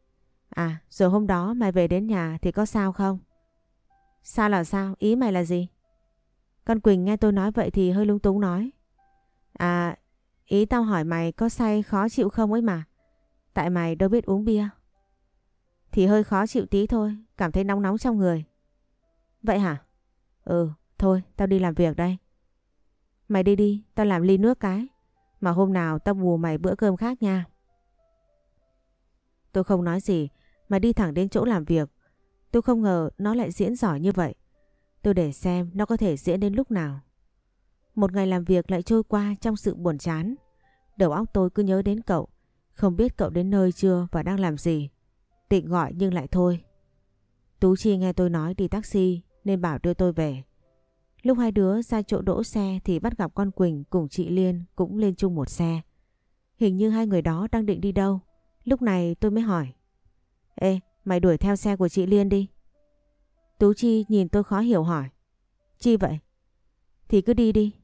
À rồi hôm đó mày về đến nhà thì có sao không? Sao là sao? Ý mày là gì? Con Quỳnh nghe tôi nói vậy thì hơi lung túng nói. À ý tao hỏi mày có say khó chịu không ấy mà. Tại mày đâu biết uống bia. Thì hơi khó chịu tí thôi, cảm thấy nóng nóng trong người. Vậy hả? Ừ, thôi tao đi làm việc đây. Mày đi đi, tao làm ly nước cái. Mà hôm nào tao bù mày bữa cơm khác nha. Tôi không nói gì mà đi thẳng đến chỗ làm việc. Tôi không ngờ nó lại diễn giỏi như vậy. Tôi để xem nó có thể diễn đến lúc nào. Một ngày làm việc lại trôi qua trong sự buồn chán. Đầu óc tôi cứ nhớ đến cậu. Không biết cậu đến nơi chưa và đang làm gì. Tịnh gọi nhưng lại thôi. Tú Chi nghe tôi nói đi taxi nên bảo đưa tôi về. Lúc hai đứa ra chỗ đỗ xe thì bắt gặp con Quỳnh cùng chị Liên cũng lên chung một xe. Hình như hai người đó đang định đi đâu. Lúc này tôi mới hỏi. Ê, mày đuổi theo xe của chị Liên đi. Tú Chi nhìn tôi khó hiểu hỏi. Chi vậy? Thì cứ đi đi.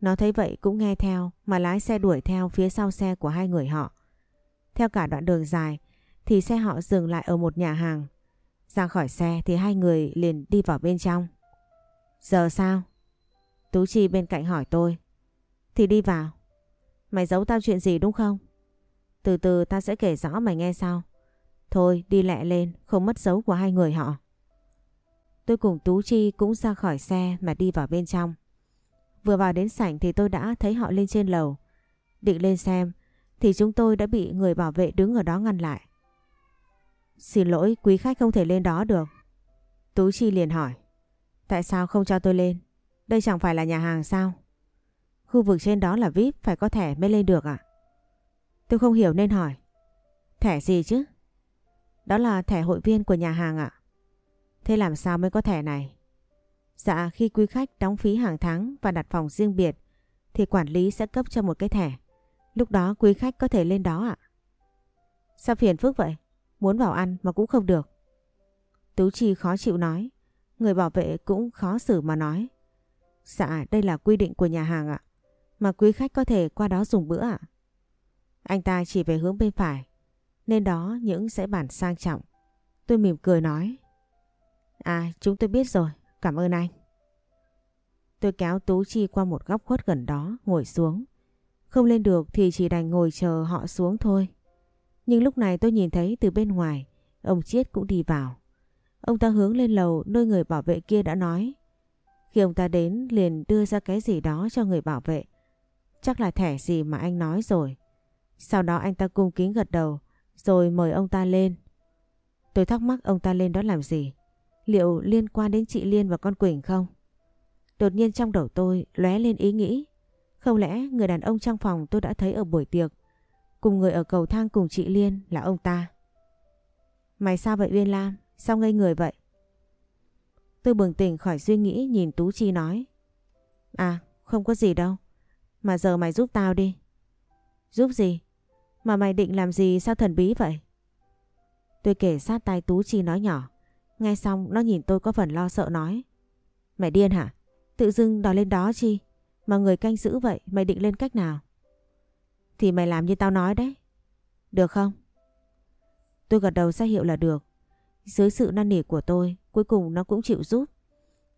Nó thấy vậy cũng nghe theo mà lái xe đuổi theo phía sau xe của hai người họ. Theo cả đoạn đường dài thì xe họ dừng lại ở một nhà hàng. Ra khỏi xe thì hai người liền đi vào bên trong. Giờ sao? Tú Chi bên cạnh hỏi tôi. Thì đi vào. Mày giấu tao chuyện gì đúng không? Từ từ tao sẽ kể rõ mày nghe sau. Thôi đi lẹ lên, không mất dấu của hai người họ. Tôi cùng Tú Chi cũng ra khỏi xe mà đi vào bên trong. Vừa vào đến sảnh thì tôi đã thấy họ lên trên lầu. Định lên xem thì chúng tôi đã bị người bảo vệ đứng ở đó ngăn lại. Xin lỗi quý khách không thể lên đó được. Tú Chi liền hỏi. Tại sao không cho tôi lên? Đây chẳng phải là nhà hàng sao? Khu vực trên đó là VIP phải có thẻ mới lên được ạ. Tôi không hiểu nên hỏi. Thẻ gì chứ? Đó là thẻ hội viên của nhà hàng ạ. Thế làm sao mới có thẻ này? Dạ khi quý khách đóng phí hàng tháng và đặt phòng riêng biệt, thì quản lý sẽ cấp cho một cái thẻ. Lúc đó quý khách có thể lên đó ạ. Sao phiền phức vậy? Muốn vào ăn mà cũng không được. Tú Chi khó chịu nói. Người bảo vệ cũng khó xử mà nói. Dạ đây là quy định của nhà hàng ạ. Mà quý khách có thể qua đó dùng bữa ạ. Anh ta chỉ về hướng bên phải. Nên đó những sẽ bản sang trọng. Tôi mỉm cười nói. À chúng tôi biết rồi. Cảm ơn anh. Tôi kéo Tú Chi qua một góc khuất gần đó ngồi xuống. Không lên được thì chỉ đành ngồi chờ họ xuống thôi. Nhưng lúc này tôi nhìn thấy từ bên ngoài, ông Chiết cũng đi vào. Ông ta hướng lên lầu nơi người bảo vệ kia đã nói. Khi ông ta đến liền đưa ra cái gì đó cho người bảo vệ. Chắc là thẻ gì mà anh nói rồi. Sau đó anh ta cung kính gật đầu rồi mời ông ta lên. Tôi thắc mắc ông ta lên đó làm gì? Liệu liên quan đến chị Liên và con Quỳnh không? Đột nhiên trong đầu tôi lóe lên ý nghĩ. Không lẽ người đàn ông trong phòng tôi đã thấy ở buổi tiệc cùng người ở cầu thang cùng chị Liên là ông ta? Mày sao vậy Uyên Lam? Sao ngây người vậy? Tôi bừng tỉnh khỏi suy nghĩ nhìn Tú Chi nói. À, không có gì đâu. Mà giờ mày giúp tao đi. Giúp gì? Mà mày định làm gì sao thần bí vậy? Tôi kể sát tay Tú Chi nói nhỏ. Nghe xong nó nhìn tôi có phần lo sợ nói. Mày điên hả? Tự dưng đòi lên đó chi? Mà người canh giữ vậy mày định lên cách nào? Thì mày làm như tao nói đấy. Được không? Tôi gật đầu ra hiệu là được. Dưới sự năn nỉ của tôi, cuối cùng nó cũng chịu giúp.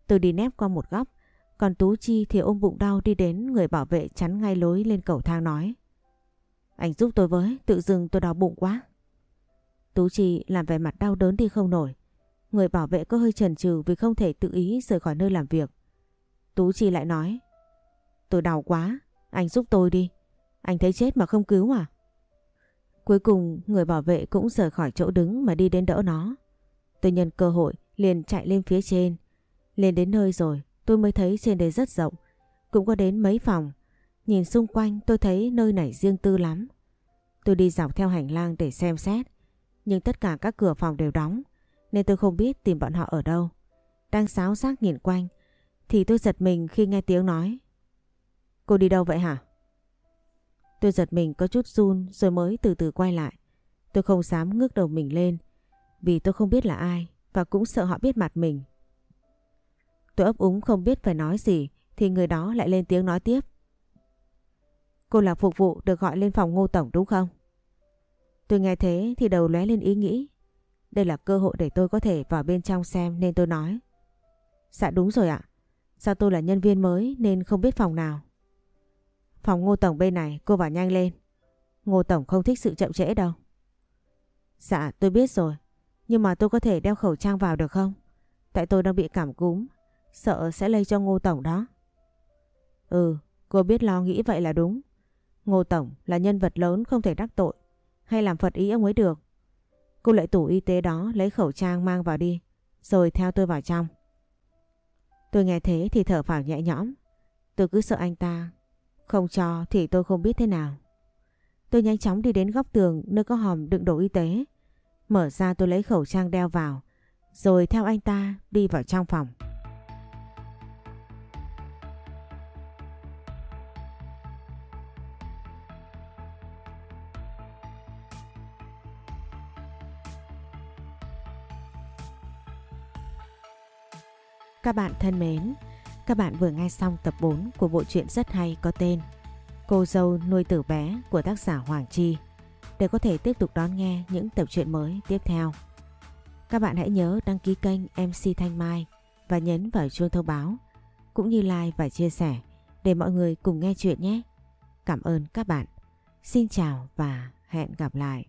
Tôi đi nép qua một góc, còn Tú Chi thì ôm bụng đau đi đến người bảo vệ chắn ngay lối lên cầu thang nói. Anh giúp tôi với, tự dưng tôi đau bụng quá. Tú Chi làm vẻ mặt đau đớn đi không nổi. Người bảo vệ có hơi chần chừ vì không thể tự ý rời khỏi nơi làm việc. Tú Chi lại nói. Tôi đau quá, anh giúp tôi đi. Anh thấy chết mà không cứu à? Cuối cùng người bảo vệ cũng rời khỏi chỗ đứng mà đi đến đỡ nó. Tôi nhân cơ hội liền chạy lên phía trên. Lên đến nơi rồi tôi mới thấy trên đây rất rộng. cũng có đến mấy phòng. Nhìn xung quanh, tôi thấy nơi này riêng tư lắm. Tôi đi dọc theo hành lang để xem xét. Nhưng tất cả các cửa phòng đều đóng. Nên tôi không biết tìm bọn họ ở đâu. Đang sáo xác nhìn quanh. Thì tôi giật mình khi nghe tiếng nói. Cô đi đâu vậy hả? Tôi giật mình có chút run rồi mới từ từ quay lại. Tôi không dám ngước đầu mình lên. Vì tôi không biết là ai. Và cũng sợ họ biết mặt mình. Tôi ấp úng không biết phải nói gì, thì người đó lại lên tiếng nói tiếp. Cô là phục vụ được gọi lên phòng ngô tổng đúng không? Tôi nghe thế thì đầu lóe lên ý nghĩ. Đây là cơ hội để tôi có thể vào bên trong xem nên tôi nói. Dạ đúng rồi ạ. Sao tôi là nhân viên mới nên không biết phòng nào. Phòng ngô tổng bên này cô vào nhanh lên. Ngô tổng không thích sự chậm trễ đâu. Dạ tôi biết rồi. Nhưng mà tôi có thể đeo khẩu trang vào được không? Tại tôi đang bị cảm cúm. Sợ sẽ lây cho ngô tổng đó. Ừ, cô biết lo nghĩ vậy là đúng. Ngô Tổng là nhân vật lớn không thể đắc tội hay làm phật ý ông ấy được. Cô lại tủ y tế đó lấy khẩu trang mang vào đi, rồi theo tôi vào trong. Tôi nghe thế thì thở phào nhẹ nhõm. Tôi cứ sợ anh ta, không cho thì tôi không biết thế nào. Tôi nhanh chóng đi đến góc tường nơi có hòm đựng đồ y tế. Mở ra tôi lấy khẩu trang đeo vào, rồi theo anh ta đi vào trong phòng. Các bạn thân mến, các bạn vừa nghe xong tập 4 của bộ truyện rất hay có tên Cô dâu nuôi tử bé của tác giả Hoàng Chi để có thể tiếp tục đón nghe những tập truyện mới tiếp theo. Các bạn hãy nhớ đăng ký kênh MC Thanh Mai và nhấn vào chuông thông báo cũng như like và chia sẻ để mọi người cùng nghe chuyện nhé. Cảm ơn các bạn. Xin chào và hẹn gặp lại.